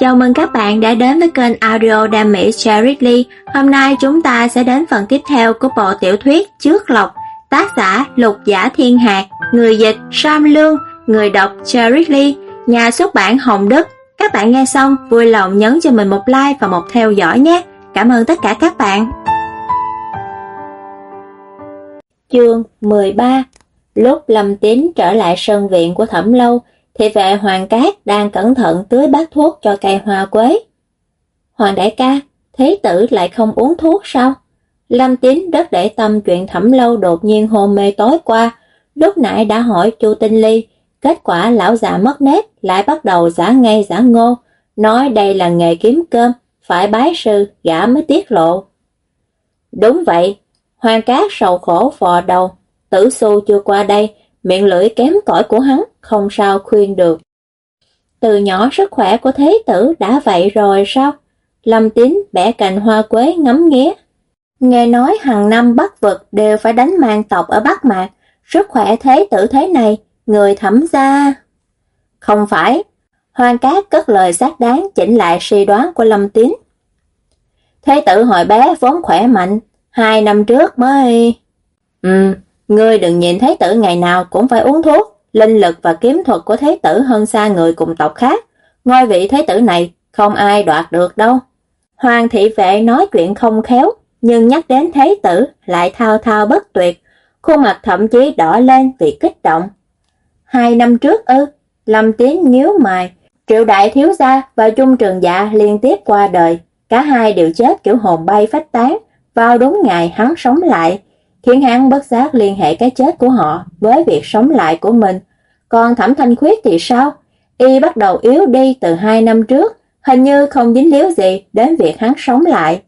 Chào mừng các bạn đã đến với kênh audio Đam Mỹ Cherry Lee. Hôm nay chúng ta sẽ đến phần tiếp theo của bộ tiểu thuyết Trước Lộc, tác giả Lục Giả Thiên Hạc, người dịch Sam Lương, người đọc Cherry Lee, nhà xuất bản Hồng Đức. Các bạn nghe xong vui lòng nhấn cho mình một like và một theo dõi nhé. Cảm ơn tất cả các bạn. Chương 13 Lúc Lâm Tín trở lại sân viện của Thẩm Lâu, thì vệ Hoàng Cát đang cẩn thận tưới bát thuốc cho cây hoa quế. Hoàng đại ca, thế tử lại không uống thuốc sao? Lâm Tín rất để tâm chuyện Thẩm Lâu đột nhiên hôn mê tối qua, lúc nãy đã hỏi Chu Tinh Ly, kết quả lão già mất nét lại bắt đầu giả ngây giả ngô, nói đây là nghề kiếm cơm, phải bái sư, gã mới tiết lộ. Đúng vậy, Hoàng Cát sầu khổ phò đầu, tử xu chưa qua đây, miệng lưỡi kém cỏi của hắn, không sao khuyên được. Từ nhỏ sức khỏe của thế tử đã vậy rồi sao? Lâm Tín bẻ cành hoa quế ngắm nghía. Nghe nói hàng năm Bắc vực đều phải đánh mang tộc ở Bắc Mạc, sức khỏe thế tử thế này, người thẩm ra. Không phải, Hoang Cát cất lời xác đáng chỉnh lại suy đoán của Lâm Tín. Thế tử hồi bé vốn khỏe mạnh, hai năm trước mới... Ừ, Ngươi đừng nhìn Thế tử ngày nào cũng phải uống thuốc, linh lực và kiếm thuật của Thế tử hơn xa người cùng tộc khác. Ngôi vị Thế tử này không ai đoạt được đâu. Hoàng thị vệ nói chuyện không khéo, nhưng nhắc đến Thế tử lại thao thao bất tuyệt, khuôn mặt thậm chí đỏ lên vì kích động. Hai năm trước ư, Lâm Tiến nhíu mày, triệu đại thiếu gia và trung trường dạ liên tiếp qua đời, cả hai đều chết kiểu hồn bay phách tán, vào đúng ngày hắn sống lại, khiến hắn bất giác liên hệ cái chết của họ với việc sống lại của mình. Còn Thẩm Thanh Khuyết thì sao? Y bắt đầu yếu đi từ hai năm trước, hình như không dính líu gì đến việc hắn sống lại.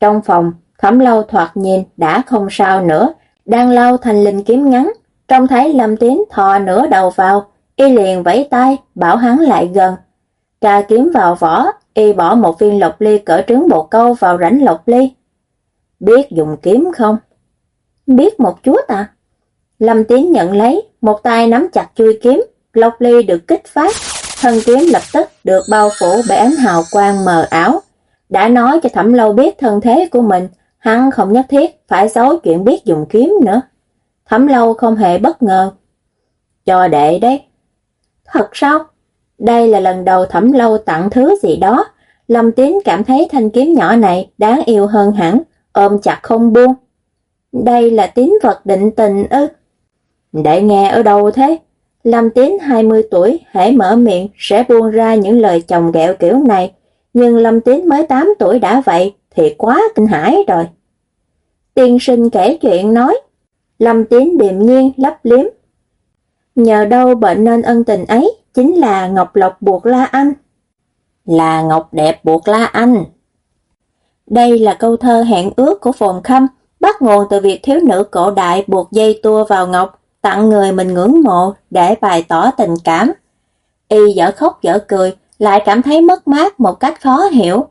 Trong phòng, Thẩm Lâu thoạt nhìn đã không sao nữa, đang lau thành linh kiếm ngắn, trông thấy Lâm Tiến thò nửa đầu vào, y liền vẫy tay, bảo hắn lại gần. Trà kiếm vào vỏ, y bỏ một viên lộc ly cỡ trứng bồ câu vào rãnh lộc ly. Biết dùng kiếm không? Biết một chút à? Lâm Tiến nhận lấy, một tay nắm chặt chui kiếm, Lộc Ly được kích phát, thân kiếm lập tức được bao phủ bởi ánh hào quang mờ ảo. Đã nói cho Thẩm Lâu biết thân thế của mình, hắn không nhất thiết phải xấu chuyện biết dùng kiếm nữa. Thẩm Lâu không hề bất ngờ. Cho đệ đấy. Thật sao? Đây là lần đầu Thẩm Lâu tặng thứ gì đó. Lâm Tiến cảm thấy thanh kiếm nhỏ này đáng yêu hơn hẳn, ôm chặt không buông. Đây là tín vật định tình ư? Để nghe ở đâu thế? Lâm Tín 20 tuổi, hãy mở miệng sẽ buông ra những lời chồng ghẹo kiểu này, nhưng Lâm Tín mới 8 tuổi đã vậy thì quá kinh hãi rồi. Tiên sinh kể chuyện nói, Lâm Tín điềm nhiên lấp liếm. Nhờ đâu bệnh nên ân tình ấy chính là Ngọc Lộc buộc La Anh. Là Ngọc đẹp buộc La Anh. Đây là câu thơ hẹn ước của Phồn Khâm, bắt nguồn từ việc thiếu nữ cổ đại buộc dây tua vào ngọc, tặng người mình ngưỡng mộ để bày tỏ tình cảm. Y dở khóc dở cười, lại cảm thấy mất mát một cách khó hiểu.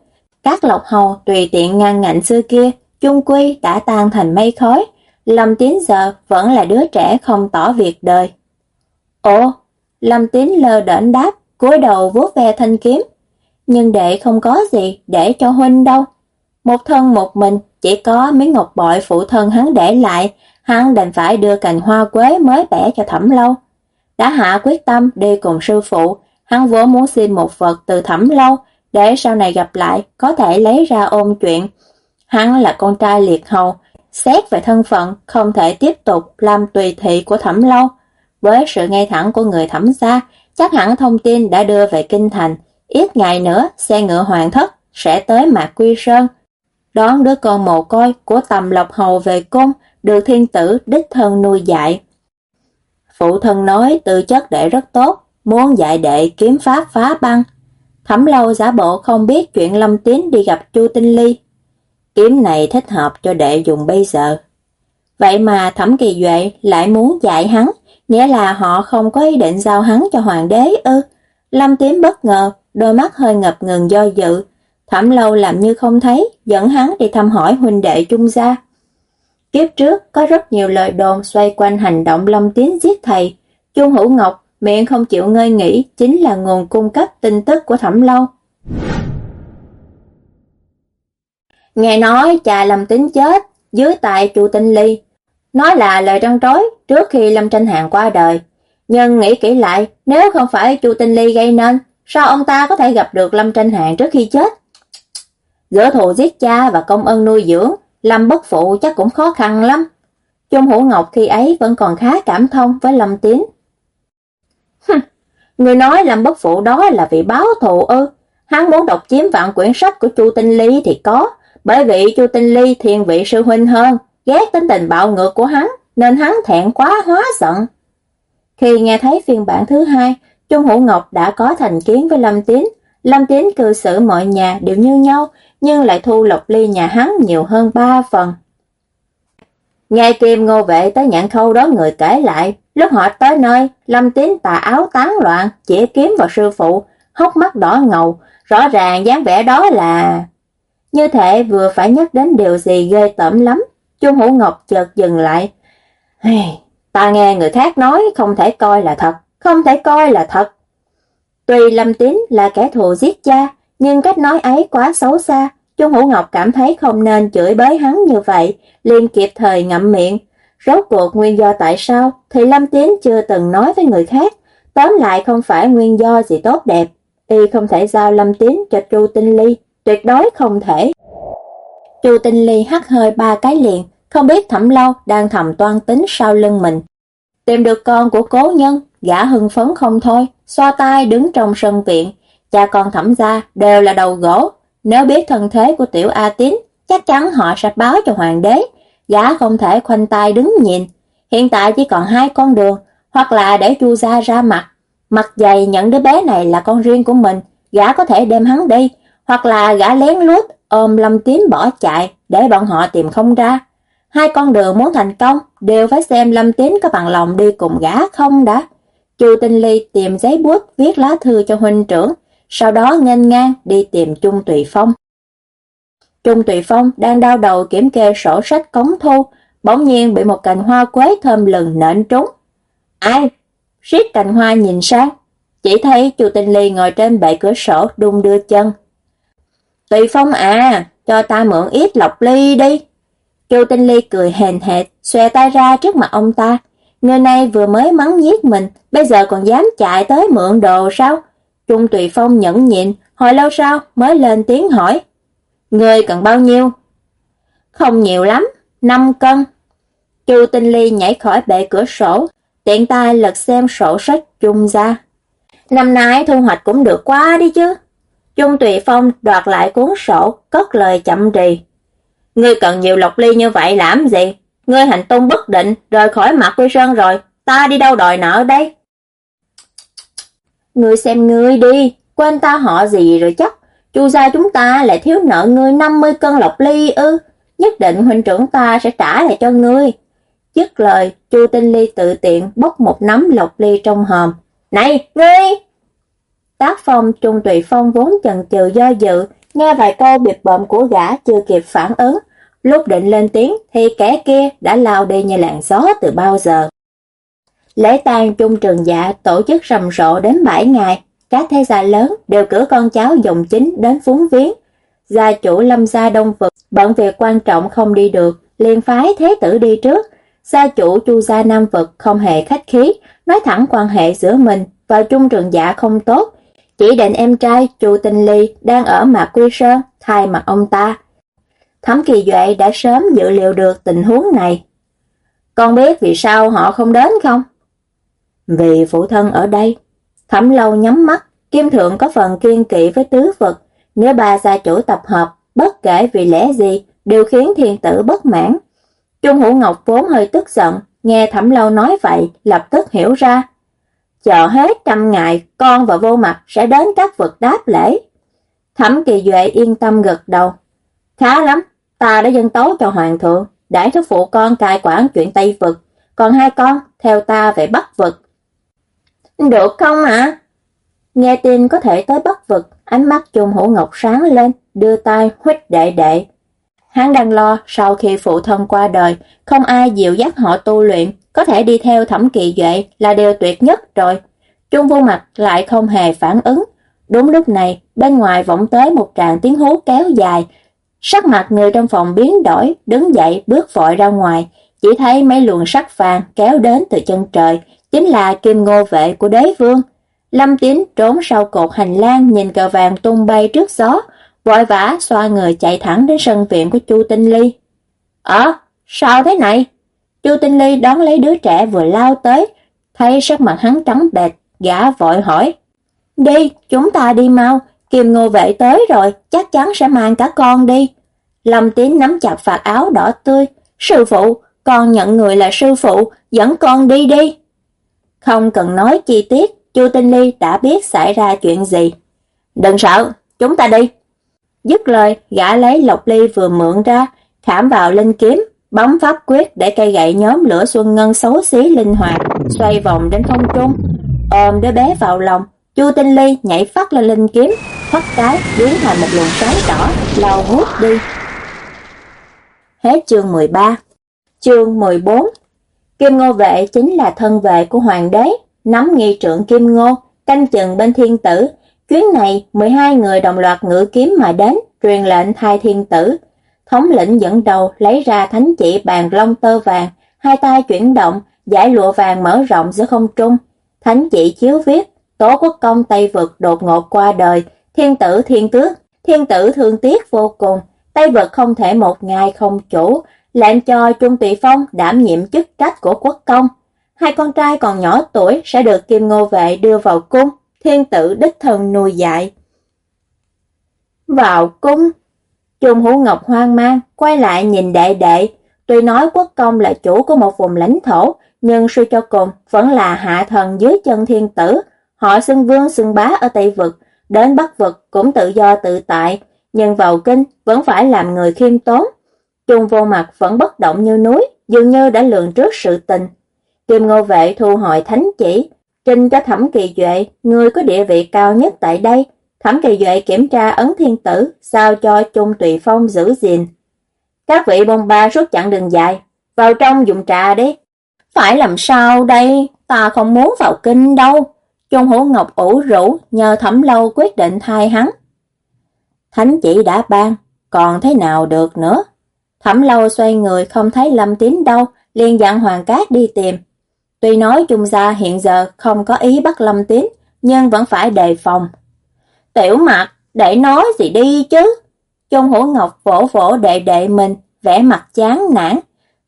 Các lộc hầu tùy tiện ngăn ngạnh xưa kia, chung quy đã tan thành mây khói. Lâm Tín giờ vẫn là đứa trẻ không tỏ việc đời. Ồ, Lâm Tín lơ đễnh đáp, cúi đầu vuốt ve thanh kiếm. Nhưng đệ không có gì để cho huynh đâu. Một thân một mình, chỉ có miếng ngọc bội phụ thân hắn để lại, hắn đành phải đưa cành hoa quế mới bẻ cho thẩm lâu. Đã hạ quyết tâm đi cùng sư phụ, hắn vốn muốn xin một vật từ thẩm lâu, để sau này gặp lại có thể lấy ra ôm chuyện. Hắn là con trai liệt hầu, xét về thân phận không thể tiếp tục làm tùy thị của thẩm lâu. Với sự ngay thẳng của người thẩm gia, chắc hẳn thông tin đã đưa về kinh thành, ít ngày nữa xe ngựa hoàng thất sẽ tới Mạc Quy Sơn, đón đứa con mồ côi của tầm lộc hầu về cung, được thiên tử đích thân nuôi dạy. Phụ thân nói tư chất đệ rất tốt, muốn dạy đệ kiếm pháp phá băng. Thẩm lâu giả bộ không biết chuyện Lâm Tín đi gặp Chu Tinh Ly. Kiếm này thích hợp cho đệ dùng bây giờ. Vậy mà Thẩm Kỳ Duệ lại muốn dạy hắn, nghĩa là họ không có ý định giao hắn cho hoàng đế ư. Lâm Tín bất ngờ, đôi mắt hơi ngập ngừng do dự, Thẩm lâu làm như không thấy, dẫn hắn đi thăm hỏi huynh đệ trung gia. Kiếp trước có rất nhiều lời đồn xoay quanh hành động Lâm Tiến giết thầy. Trung Hữu Ngọc miệng không chịu ngơi nghỉ chính là nguồn cung cấp tin tức của Thẩm lâu. Nghe nói cha Lâm Tiến chết dưới tại Chu Tinh Ly. Nói là lời trăn trối trước khi Lâm Tranh Hàng qua đời. Nhưng nghĩ kỹ lại, nếu không phải Chu Tinh Ly gây nên, sao ông ta có thể gặp được Lâm Tranh Hàng trước khi chết? Giữa thù giết cha và công ân nuôi dưỡng, Lâm bất phụ chắc cũng khó khăn lắm. Trung Hữu Ngọc khi ấy vẫn còn khá cảm thông với Lâm Tiến. Người nói Lâm bất phụ đó là vị báo thù ư? Hắn muốn độc chiếm vạn quyển sách của Chu Tinh Ly thì có, bởi vì Chu Tinh Ly thiên vị sư huynh hơn, ghét tính tình bạo ngược của hắn, nên hắn thẹn quá hóa giận. Khi nghe thấy phiên bản thứ hai, Trung Hữu Ngọc đã có thành kiến với Lâm Tín. Lâm Tín cư xử mọi nhà đều như nhau, nhưng lại thu Lộc Ly nhà hắn nhiều hơn ba phần. Nghe Kim Ngô Vệ tới nhận khâu đó người kể lại, lúc họ tới nơi, Lâm Tín tà áo tán loạn, chỉ kiếm vào sư phụ, hốc mắt đỏ ngầu, rõ ràng dáng vẻ đó là... Như thể vừa phải nhắc đến điều gì ghê tởm lắm, Chung Hữu Ngọc chợt dừng lại. Hey, ta nghe người khác nói không thể coi là thật, không thể coi là thật. Tuy Lâm Tín là kẻ thù giết cha, nhưng cách nói ấy quá xấu xa, Trung Hữu Ngọc cảm thấy không nên chửi bới hắn như vậy, liền kịp thời ngậm miệng. Rốt cuộc nguyên do tại sao thì Lâm Tiến chưa từng nói với người khác, tóm lại không phải nguyên do gì tốt đẹp, y không thể giao Lâm Tiến cho Chu Tinh Ly, tuyệt đối không thể. Chu Tinh Ly hắt hơi ba cái liền, không biết Thẩm Lâu đang thầm toan tính sau lưng mình. Tìm được con của cố nhân, gã hưng phấn không thôi, xoa tay đứng trong sân viện, cha con Thẩm gia đều là đầu gỗ, nếu biết thân thế của tiểu A Tín, chắc chắn họ sẽ báo cho hoàng đế, gã không thể khoanh tay đứng nhìn. Hiện tại chỉ còn hai con đường, hoặc là để Chu gia ra mặt, mặt dày nhận đứa bé này là con riêng của mình, gã có thể đem hắn đi, hoặc là gã lén lút ôm Lâm Tín bỏ chạy để bọn họ tìm không ra. Hai con đường muốn thành công đều phải xem Lâm Tín có bằng lòng đi cùng gã không đã. Chu Tinh Ly tìm giấy bút viết lá thư cho huynh trưởng, sau đó nghênh ngang đi tìm Trung Tùy Phong. Trung Tùy Phong đang đau đầu kiểm kê sổ sách cống thu, bỗng nhiên bị một cành hoa quế thơm lừng nện trúng. Ai? Riết cành hoa nhìn sang, chỉ thấy Chu Tinh Ly ngồi trên bệ cửa sổ đung đưa chân. Tùy Phong à, cho ta mượn ít lọc ly đi. Chu Tinh Ly cười hèn hệt, xòe tay ra trước mặt ông ta. Người này vừa mới mắng giết mình, bây giờ còn dám chạy tới mượn đồ sao? Trung Tùy Phong nhẫn nhịn, hồi lâu sau mới lên tiếng hỏi. Người cần bao nhiêu? Không nhiều lắm, 5 cân. Chu Tinh Ly nhảy khỏi bệ cửa sổ, tiện tay lật xem sổ sách Trung ra. Năm nay thu hoạch cũng được quá đi chứ. Trung Tùy Phong đoạt lại cuốn sổ, cất lời chậm rì. Ngươi cần nhiều lộc ly như vậy làm gì? Ngươi hành tung bất định, rời khỏi mặt quy sơn rồi, ta đi đâu đòi nợ đây? Ngươi xem ngươi đi, quên ta họ gì rồi chắc. Chu gia chúng ta lại thiếu nợ ngươi 50 cân lộc ly ư, nhất định huynh trưởng ta sẽ trả lại cho ngươi. Dứt lời, Chu Tinh Ly tự tiện bốc một nắm lộc ly trong hòm. Này, ngươi! Tác phong Trung Tùy Phong vốn chần chừ do dự, nghe vài câu biệt bợm của gã chưa kịp phản ứng. Lúc định lên tiếng thì kẻ kia đã lao đi như làn gió từ bao giờ. Lễ tang trung trường dạ tổ chức rầm rộ đến 7 ngày, các thế gia lớn đều cử con cháu dòng chính đến phúng viếng. Gia chủ lâm gia đông vực, bận việc quan trọng không đi được, liền phái thế tử đi trước. Gia chủ chu gia nam vực không hề khách khí, nói thẳng quan hệ giữa mình và trung trường dạ không tốt. Chỉ định em trai chu tinh ly đang ở mạc quy sơn, thay mặt ông ta. Thẩm kỳ duệ đã sớm dự liệu được tình huống này. Con biết vì sao họ không đến không? Vì phụ thân ở đây, thẩm lâu nhắm mắt, kim thượng có phần kiên kỵ với tứ vật. Nếu ba gia chủ tập hợp, bất kể vì lẽ gì, đều khiến thiên tử bất mãn. Trung Hữu Ngọc vốn hơi tức giận, nghe thẩm lâu nói vậy, lập tức hiểu ra. Chờ hết trăm ngày, con và vô mặt sẽ đến các vực đáp lễ. Thẩm kỳ duệ yên tâm gật đầu. Khá lắm, ta đã dân tấu cho hoàng thượng, đãi thúc phụ con cai quản chuyện Tây vực, còn hai con theo ta về Bắc vực. Được không ạ? Nghe tin có thể tới Bắc vực, ánh mắt Trung Hữu Ngọc sáng lên, đưa tay huýt đệ đệ. Hắn đang lo sau khi phụ thân qua đời, không ai dịu dắt họ tu luyện, có thể đi theo thẩm kỳ duệ là điều tuyệt nhất rồi. Trung vô mặt lại không hề phản ứng. Đúng lúc này, bên ngoài vọng tới một tràng tiếng hú kéo dài. Sắc mặt người trong phòng biến đổi, đứng dậy bước vội ra ngoài, chỉ thấy mấy luồng sắc vàng kéo đến từ chân trời, chính là kim ngô vệ của đế vương. Lâm Tín trốn sau cột hành lang nhìn cờ vàng tung bay trước gió, vội vã xoa người chạy thẳng đến sân viện của Chu Tinh Ly. Ờ, sao thế này? Chu Tinh Ly đón lấy đứa trẻ vừa lao tới, thấy sắc mặt hắn trắng bệch, gã vội hỏi. Đi, chúng ta đi mau, Kim Ngô vệ tới rồi, chắc chắn sẽ mang cả con đi. Lâm Tín nắm chặt vạt áo đỏ tươi. Sư phụ, con nhận người là sư phụ, dẫn con đi đi. Không cần nói chi tiết, Chu Tinh Ly đã biết xảy ra chuyện gì. Đừng sợ, chúng ta đi. Dứt lời, gã lấy lộc ly vừa mượn ra, khảm vào linh kiếm, bấm pháp quyết để cây gậy nhóm lửa xuân ngân xấu xí linh hoạt, xoay vòng đến không trung, ôm đứa bé vào lòng. Chu Tinh Ly nhảy phát lên linh kiếm, thoát cái biến thành một luồng sáng đỏ, lao hút đi. Hết chương 13 Chương 14 Kim Ngô Vệ chính là thân vệ của hoàng đế, nắm nghi trượng Kim Ngô, canh chừng bên thiên tử. Chuyến này, 12 người đồng loạt ngự kiếm mà đến, truyền lệnh thay thiên tử. Thống lĩnh dẫn đầu lấy ra thánh chỉ bàn long tơ vàng, hai tay chuyển động, giải lụa vàng mở rộng giữa không trung. Thánh chỉ chiếu viết, tố quốc công Tây Vực đột ngột qua đời, thiên tử thiên tước, thiên tử thương tiếc vô cùng, Tây Vực không thể một ngày không chủ, lệnh cho Trung Tùy Phong đảm nhiệm chức trách của quốc công. Hai con trai còn nhỏ tuổi sẽ được Kim Ngô Vệ đưa vào cung, thiên tử đích thần nuôi dạy. Vào cung, Trung Hữu Ngọc hoang mang, quay lại nhìn đệ đệ, tuy nói quốc công là chủ của một vùng lãnh thổ, nhưng suy cho cùng vẫn là hạ thần dưới chân thiên tử, họ xưng vương xưng bá ở Tây Vực, đến Bắc Vực cũng tự do tự tại, nhưng vào kinh vẫn phải làm người khiêm tốn. Trung vô mặt vẫn bất động như núi, dường như đã lường trước sự tình. Kim Ngô Vệ thu hồi thánh chỉ, trình cho Thẩm Kỳ Duệ, người có địa vị cao nhất tại đây. Thẩm Kỳ Duệ kiểm tra ấn thiên tử, sao cho Trung Tùy Phong giữ gìn. Các vị bông ba suốt chặn đường dài, vào trong dùng trà đi. Phải làm sao đây, ta không muốn vào kinh đâu. Trung Hữu Ngọc ủ rũ nhờ Thẩm Lâu quyết định thay hắn. Thánh chỉ đã ban, còn thế nào được nữa. Thẩm lâu xoay người không thấy Lâm Tín đâu, liền dặn Hoàng Cát đi tìm. Tuy nói Trung Gia hiện giờ không có ý bắt Lâm Tín, nhưng vẫn phải đề phòng. Tiểu mặt, để nói gì đi chứ. Trung Hữu Ngọc vỗ vỗ đệ đệ mình, vẻ mặt chán nản.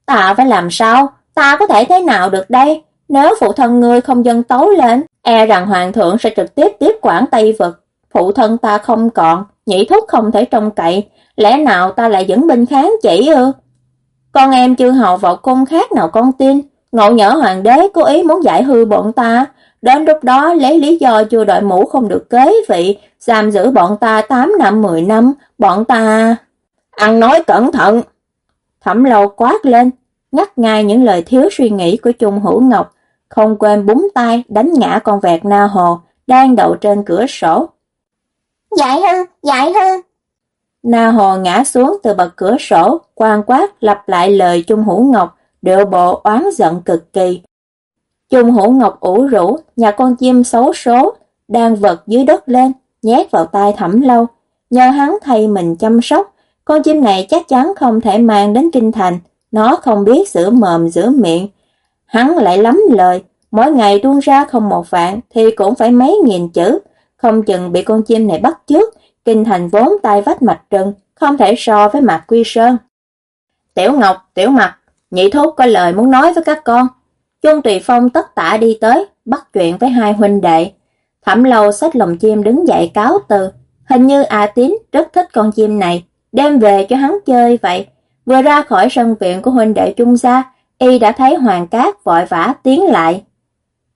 Ta phải làm sao? Ta có thể thế nào được đây? Nếu phụ thân ngươi không dân tấu lên, e rằng hoàng thượng sẽ trực tiếp tiếp quản Tây Vực. Phụ thân ta không còn, nhị thúc không thể trông cậy, lẽ nào ta lại dẫn binh kháng chỉ ư? Con em chưa hầu vào cung khác nào con tin, ngộ nhỡ hoàng đế cố ý muốn giải hư bọn ta, đến lúc đó lấy lý do chưa đợi mũ không được kế vị, giam giữ bọn ta 8 năm 10 năm, bọn ta... Ăn nói cẩn thận! Thẩm lâu quát lên, ngắt ngay những lời thiếu suy nghĩ của Trung Hữu Ngọc, không quên búng tay đánh ngã con vẹt na hồ đang đậu trên cửa sổ. Dạy hư, dạy hư. Na Hồ ngã xuống từ bậc cửa sổ, quan quát lặp lại lời Trung Hữu Ngọc, điệu bộ oán giận cực kỳ. Trung Hữu Ngọc ủ rũ, nhà con chim xấu số, đang vật dưới đất lên, nhét vào tay thẩm lâu. Nhờ hắn thay mình chăm sóc, con chim này chắc chắn không thể mang đến kinh thành, nó không biết giữ mồm giữ miệng. Hắn lại lắm lời, mỗi ngày tuôn ra không một vạn thì cũng phải mấy nghìn chữ, không chừng bị con chim này bắt trước, kinh thành vốn tay vách mạch trừng, không thể so với mặt quy sơn. Tiểu Ngọc, Tiểu Mặt, nhị thúc có lời muốn nói với các con. Trung Tùy Phong tất tả đi tới, bắt chuyện với hai huynh đệ. Thẩm lâu xách lồng chim đứng dậy cáo từ. Hình như A Tín rất thích con chim này, đem về cho hắn chơi vậy. Vừa ra khỏi sân viện của huynh đệ Trung gia, y đã thấy Hoàng Cát vội vã tiến lại.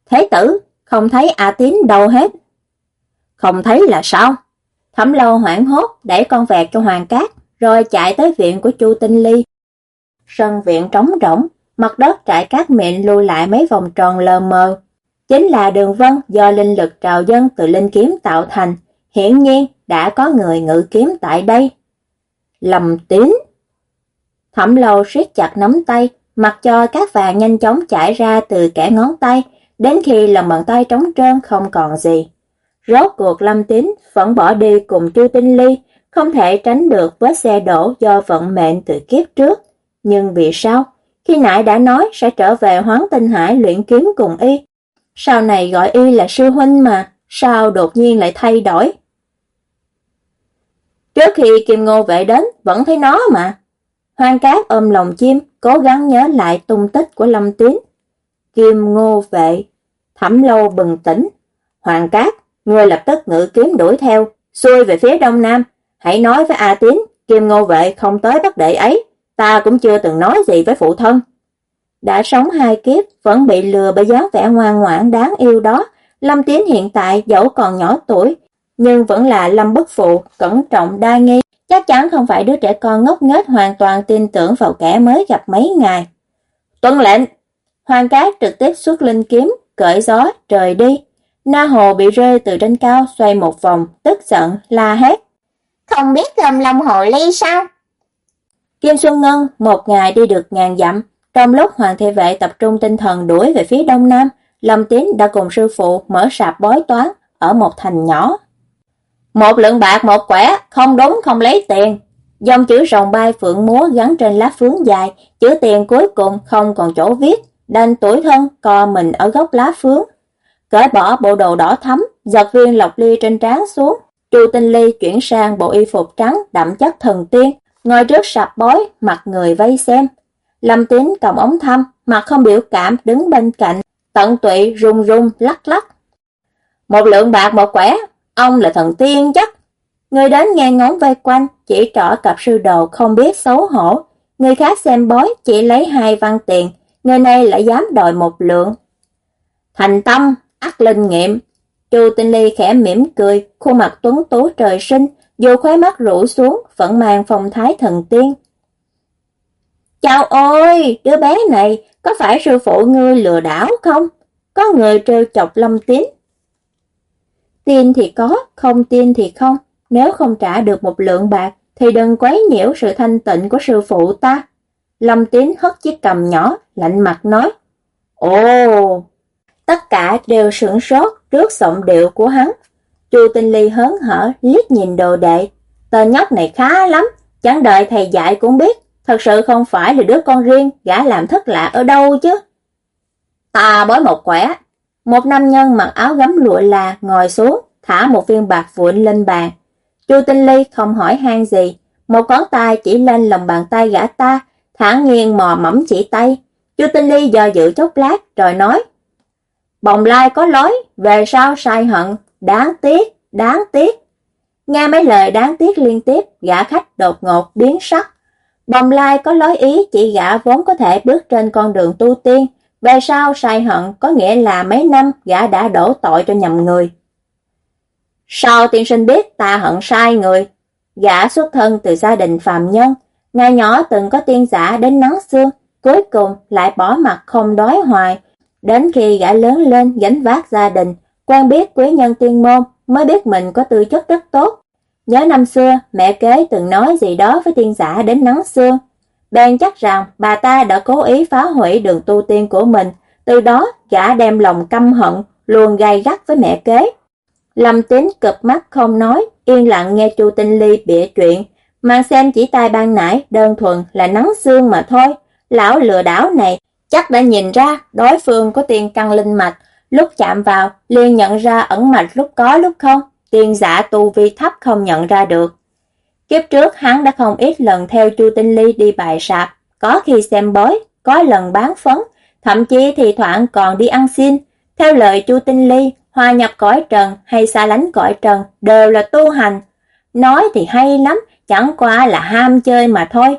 Thế tử, không thấy A Tín đâu hết. Không thấy là sao? Thẩm lâu hoảng hốt đẩy con vẹt cho Hoàng Cát, rồi chạy tới viện của Chu Tinh Ly. Sân viện trống rỗng, mặt đất trải cát mịn lưu lại mấy vòng tròn lờ mờ. Chính là đường vân do linh lực trào dân từ linh kiếm tạo thành, hiển nhiên đã có người ngự kiếm tại đây. Lầm tín Thẩm lâu siết chặt nắm tay, mặc cho các vàng nhanh chóng chảy ra từ kẻ ngón tay, đến khi lòng bàn tay trống trơn không còn gì. Rốt cuộc Lâm Tín vẫn bỏ đi cùng Chu Tinh Ly, không thể tránh được vết xe đổ do vận mệnh từ kiếp trước. Nhưng vì sao? Khi nãy đã nói sẽ trở về hoán tinh hải luyện kiếm cùng y. Sau này gọi y là sư huynh mà, sao đột nhiên lại thay đổi? Trước khi Kim Ngô vệ đến, vẫn thấy nó mà. Hoang cát ôm lòng chim, cố gắng nhớ lại tung tích của Lâm Tín. Kim Ngô vệ, thẩm lâu bừng tỉnh. Hoàng cát, người lập tức ngự kiếm đuổi theo, xuôi về phía đông nam. Hãy nói với A Tín, Kim Ngô vệ không tới bắt đệ ấy, ta cũng chưa từng nói gì với phụ thân. Đã sống hai kiếp, vẫn bị lừa bởi dáng vẻ ngoan ngoãn đáng yêu đó. Lâm Tín hiện tại dẫu còn nhỏ tuổi, nhưng vẫn là Lâm Bất Phụ, cẩn trọng đa nghi, chắc chắn không phải đứa trẻ con ngốc nghếch hoàn toàn tin tưởng vào kẻ mới gặp mấy ngày. Tuân lệnh! Hoàng cát trực tiếp xuất linh kiếm, cởi gió, trời đi. Na Hồ bị rơi từ trên cao xoay một vòng, tức giận, la hét. Không biết gầm lòng hồ ly sao? Kim Xuân Ngân một ngày đi được ngàn dặm, trong lúc Hoàng Thị Vệ tập trung tinh thần đuổi về phía đông nam, Lâm Tín đã cùng sư phụ mở sạp bói toán ở một thành nhỏ. Một lượng bạc một quẻ, không đúng không lấy tiền. Dòng chữ rồng bay phượng múa gắn trên lá phướng dài, chữ tiền cuối cùng không còn chỗ viết, đành tuổi thân co mình ở góc lá phướng. Cởi bỏ bộ đồ đỏ thắm, giật viên lọc ly trên trán xuống. Chu Tinh Ly chuyển sang bộ y phục trắng đậm chất thần tiên, ngồi trước sạp bói, mặt người vây xem. Lâm Tín cầm ống thăm, mặt không biểu cảm đứng bên cạnh, tận tụy rung rung lắc lắc. Một lượng bạc một quẻ, ông là thần tiên chắc. Người đến nghe ngóng vây quanh, chỉ trỏ cặp sư đồ không biết xấu hổ. Người khác xem bói chỉ lấy hai văn tiền, người này lại dám đòi một lượng. Thành tâm, ắt linh nghiệm. Chu Tinh Ly khẽ mỉm cười, khuôn mặt tuấn tú trời sinh, dù khóe mắt rũ xuống, vẫn mang phong thái thần tiên. Chào ôi, đứa bé này, có phải sư phụ ngươi lừa đảo không? Có người trêu chọc lâm tín. Tin thì có, không tin thì không. Nếu không trả được một lượng bạc, thì đừng quấy nhiễu sự thanh tịnh của sư phụ ta. Lâm tín hất chiếc cầm nhỏ, lạnh mặt nói. Ồ! Tất cả đều sửng sốt trước giọng điệu của hắn. Chu Tinh Ly hớn hở liếc nhìn đồ đệ. Tên nhóc này khá lắm, chẳng đợi thầy dạy cũng biết Thật sự không phải là đứa con riêng, gã làm thất lạ ở đâu chứ. Ta bói một quẻ. Một nam nhân mặc áo gấm lụa là ngồi xuống, thả một viên bạc vụn lên bàn. Chu Tinh Ly không hỏi han gì, một ngón tay chỉ lên lòng bàn tay gã ta, thả nghiêng mò mẫm chỉ tay. Chu Tinh Ly do dự chốc lát rồi nói: "Bồng lai có lối, về sau sai hận, đáng tiếc, đáng tiếc." Nghe mấy lời đáng tiếc liên tiếp, gã khách đột ngột biến sắc, Bồng lai có lối ý chỉ gã vốn có thể bước trên con đường tu tiên, về sau sai hận có nghĩa là mấy năm gã đã đổ tội cho nhầm người. Sao tiên sinh biết ta hận sai người? Gã xuất thân từ gia đình phàm nhân, ngày nhỏ từng có tiên giả đến nắng xương, cuối cùng lại bỏ mặt không đói hoài. Đến khi gã lớn lên gánh vác gia đình, quen biết quý nhân tiên môn mới biết mình có tư chất rất tốt, Nhớ năm xưa, mẹ kế từng nói gì đó với tiên giả đến nắng xương. Bèn chắc rằng bà ta đã cố ý phá hủy đường tu tiên của mình, từ đó gã đem lòng căm hận, luôn gai gắt với mẹ kế. Lâm Tín cực mắt không nói, yên lặng nghe Chu Tinh Ly bịa chuyện, mà xem chỉ tai ban nãy đơn thuần là nắng xương mà thôi. Lão lừa đảo này chắc đã nhìn ra đối phương có tiền căn linh mạch, lúc chạm vào liền nhận ra ẩn mạch lúc có lúc không, tiên giả tu vi thấp không nhận ra được. Kiếp trước hắn đã không ít lần theo Chu Tinh Ly đi bài sạp, có khi xem bói, có lần bán phấn, thậm chí thì thoảng còn đi ăn xin. Theo lời Chu Tinh Ly, hòa nhập cõi trần hay xa lánh cõi trần đều là tu hành. Nói thì hay lắm, chẳng qua là ham chơi mà thôi.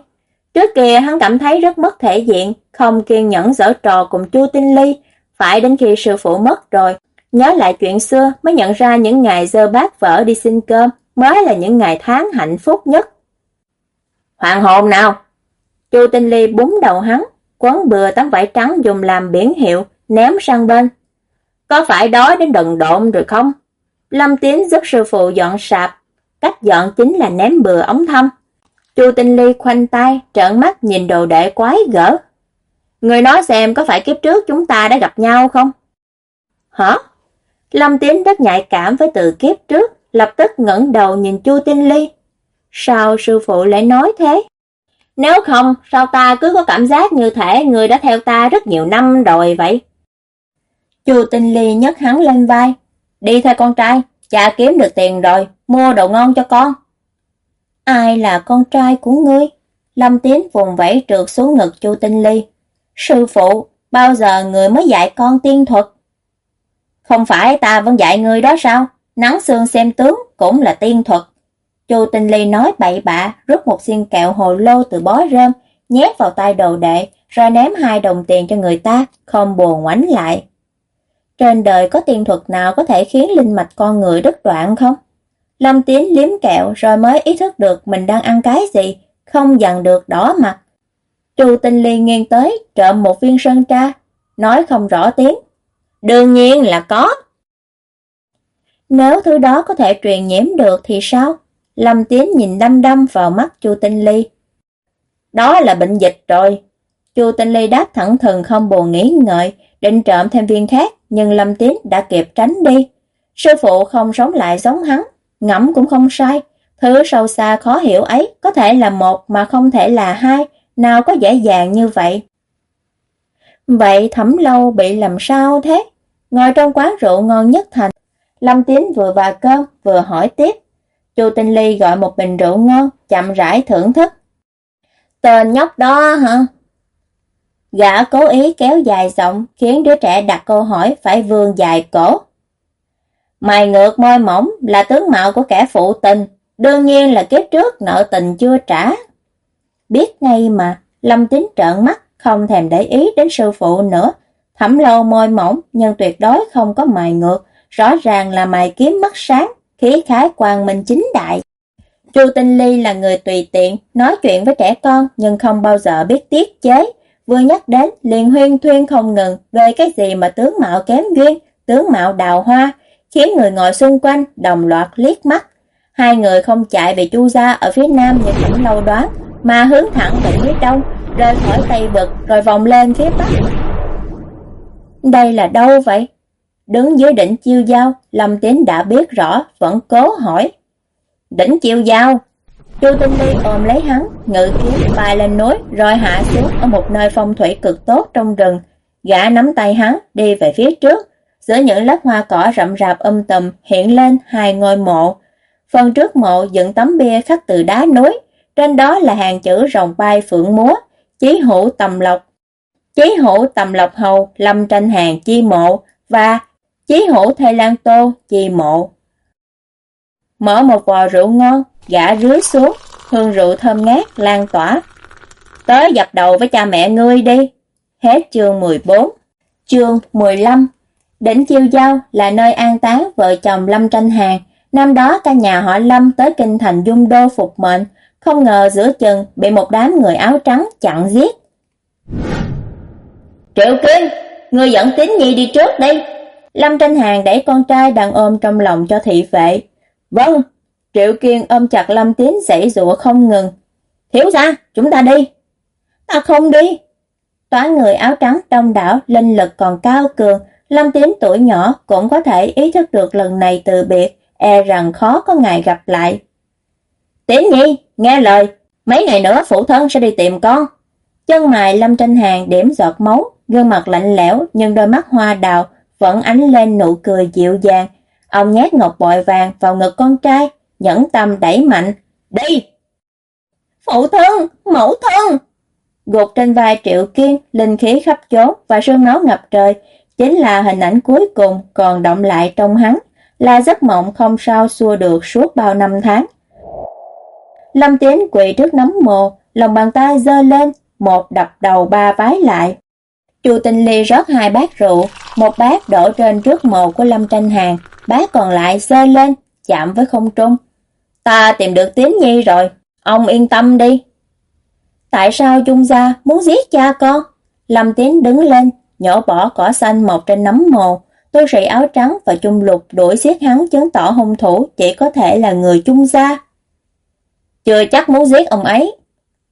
Trước kia hắn cảm thấy rất mất thể diện, không kiên nhẫn giở trò cùng Chu Tinh Ly, phải đến khi sư phụ mất rồi, Nhớ lại chuyện xưa mới nhận ra những ngày dơ bát vỡ đi xin cơm mới là những ngày tháng hạnh phúc nhất. Hoàng hồn nào! Chu Tinh Ly búng đầu hắn, quấn bừa tấm vải trắng dùng làm biển hiệu, ném sang bên. Có phải đói đến đần độn rồi không? Lâm Tiến giúp sư phụ dọn sạp, cách dọn chính là ném bừa ống thâm. Chu Tinh Ly khoanh tay, trợn mắt nhìn đồ đệ quái gở. Người nói xem có phải kiếp trước chúng ta đã gặp nhau không? Hả? Lâm Tiến rất nhạy cảm với từ kiếp trước, lập tức ngẩng đầu nhìn Chu Tinh Ly. Sao sư phụ lại nói thế? Nếu không, sao ta cứ có cảm giác như thể người đã theo ta rất nhiều năm rồi vậy? Chu Tinh Ly nhấc hắn lên vai. Đi theo con trai, cha kiếm được tiền rồi, mua đồ ngon cho con. Ai là con trai của ngươi? Lâm Tiến vùng vẫy trượt xuống ngực Chu Tinh Ly. Sư phụ, bao giờ người mới dạy con tiên thuật? Không phải ta vẫn dạy người đó sao? Nắng xương xem tướng cũng là tiên thuật. Chu Tinh Ly nói bậy bạ, rút một xiên kẹo hồ lô từ bó rơm, nhét vào tay đồ đệ, rồi ném hai đồng tiền cho người ta, không buồn ngoảnh lại. Trên đời có tiên thuật nào có thể khiến linh mạch con người đứt đoạn không? Lâm Tiến liếm kẹo rồi mới ý thức được mình đang ăn cái gì, không dằn được đỏ mặt. Chu Tinh Ly nghiêng tới, trộm một viên sơn tra, nói không rõ tiếng. Đương nhiên là có. Nếu thứ đó có thể truyền nhiễm được thì sao? Lâm Tiến nhìn đăm đăm vào mắt Chu Tinh Ly. Đó là bệnh dịch rồi. Chu Tinh Ly đáp thẳng thừng không buồn nghĩ ngợi, định trộm thêm viên khác, nhưng Lâm Tiến đã kịp tránh đi. Sư phụ không sống lại giống hắn, ngẫm cũng không sai. Thứ sâu xa khó hiểu ấy có thể là một mà không thể là hai, nào có dễ dàng như vậy. Vậy thẩm lâu bị làm sao thế? Ngồi trong quán rượu ngon nhất thành, Lâm Tiến vừa vào cơm vừa hỏi tiếp. Chu Tinh Ly gọi một bình rượu ngon, chậm rãi thưởng thức. Tên nhóc đó hả? Gã cố ý kéo dài giọng khiến đứa trẻ đặt câu hỏi phải vươn dài cổ. Mày ngược môi mỏng là tướng mạo của kẻ phụ tình, đương nhiên là kiếp trước nợ tình chưa trả. Biết ngay mà, Lâm Tín trợn mắt, không thèm để ý đến sư phụ nữa. Thẩm lâu môi mỏng nhưng tuyệt đối không có mài ngược, rõ ràng là mài kiếm mắt sáng, khí khái quang minh chính đại. Chu Tinh Ly là người tùy tiện, nói chuyện với trẻ con nhưng không bao giờ biết tiết chế. Vừa nhắc đến, liền huyên thuyên không ngừng về cái gì mà tướng mạo kém duyên, tướng mạo đào hoa, khiến người ngồi xung quanh đồng loạt liếc mắt. Hai người không chạy về chu gia ở phía nam như thẩm lâu đoán, mà hướng thẳng về phía đông, rời khỏi Tây Vực rồi vòng lên phía Bắc. Đây là đâu vậy? Đứng dưới đỉnh chiêu giao, Lâm Tiến đã biết rõ, vẫn cố hỏi. Đỉnh chiêu giao. Chu Tinh Ly ôm lấy hắn, ngự kiếm bay lên núi rồi hạ xuống ở một nơi phong thủy cực tốt trong rừng. Gã nắm tay hắn, đi về phía trước. Giữa những lớp hoa cỏ rậm rạp um âm tầm hiện lên hai ngôi mộ. Phần trước mộ dựng tấm bia khắc từ đá núi, trên đó là hàng chữ rồng bay phượng múa, chí hữu tầm lộc. Chí hữu tầm lộc hầu, lâm tranh hàng chi mộ và chí hữu thê lan tô chi mộ. Mở một vò rượu ngon, gã rưới xuống, hương rượu thơm ngát, lan tỏa. Tới dập đầu với cha mẹ ngươi đi. Hết chương 14. Chương 15 Đỉnh Chiêu Giao là nơi an táng vợ chồng Lâm Tranh Hàng. Năm đó cả nhà họ Lâm tới kinh thành dung đô phục mệnh, không ngờ giữa chừng bị một đám người áo trắng chặn giết. Triệu Kim, ngươi dẫn tín nhi đi trước đi. Lâm Tranh Hàng đẩy con trai đang ôm trong lòng cho thị vệ. Vâng, Triệu Kiên ôm chặt Lâm Tín dãy dụa không ngừng. Thiếu ra, chúng ta đi. Ta không đi. Toán người áo trắng đông đảo, linh lực còn cao cường, Lâm Tín tuổi nhỏ cũng có thể ý thức được lần này từ biệt, e rằng khó có ngày gặp lại. Tín nhi, nghe lời, mấy ngày nữa phụ thân sẽ đi tìm con. Chân mày Lâm Tranh Hàng điểm giọt máu, gương mặt lạnh lẽo nhưng đôi mắt hoa đào vẫn ánh lên nụ cười dịu dàng. Ông nhét ngọc bội vàng vào ngực con trai, nhẫn tâm đẩy mạnh. Đi! Phụ thân! Mẫu thân! Gục trên vai Triệu Kiên, linh khí khắp chốn và sương máu ngập trời, chính là hình ảnh cuối cùng còn động lại trong hắn, là giấc mộng không sao xua được suốt bao năm tháng. Lâm Tiến quỳ trước nấm mồ, lòng bàn tay giơ lên, một đập đầu ba vái lại. Chu Tinh Ly rót hai bát rượu, một bát đổ trên trước mồ của Lâm Tranh Hàng, bát còn lại giơ lên, chạm với không trung. Ta tìm được Tiến Nhi rồi, ông yên tâm đi. Tại sao Trung Gia muốn giết cha con? Lâm Tiến đứng lên, nhổ bỏ cỏ xanh mọc trên nấm mồ. tôi sĩ áo trắng và Trung Lục đuổi giết hắn chứng tỏ hung thủ chỉ có thể là người Trung Gia. Chưa chắc muốn giết ông ấy.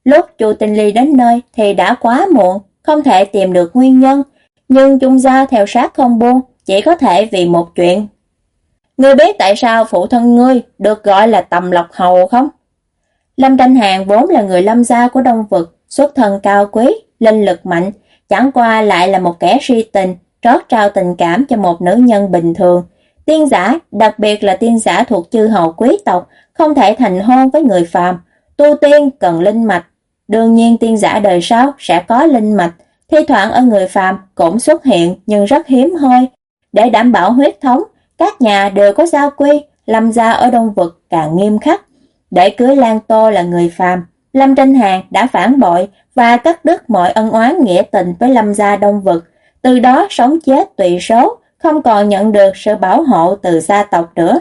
Lúc Chu Tinh Ly đến nơi thì đã quá muộn, không thể tìm được nguyên nhân, nhưng Trung Gia theo sát không buông, chỉ có thể vì một chuyện. Ngươi biết tại sao phụ thân ngươi được gọi là tầm lộc hầu không? Lâm Tranh Hàng vốn là người lâm gia của Đông Vực, xuất thân cao quý, linh lực mạnh, chẳng qua lại là một kẻ si tình, trót trao tình cảm cho một nữ nhân bình thường. Tiên giả, đặc biệt là tiên giả thuộc chư hầu quý tộc, không thể thành hôn với người phàm. Tu tiên cần linh mạch. Đương nhiên tiên giả đời sau sẽ có linh mạch, thi thoảng ở người phàm cũng xuất hiện nhưng rất hiếm hoi. Để đảm bảo huyết thống, các nhà đều có gia quy, lâm gia ở Đông Vực càng nghiêm khắc. Để cưới Lan Tô là người phàm, Lâm Tranh Hàng đã phản bội và cắt đứt mọi ân oán nghĩa tình với Lâm gia Đông Vực, từ đó sống chết tùy số, không còn nhận được sự bảo hộ từ gia tộc nữa.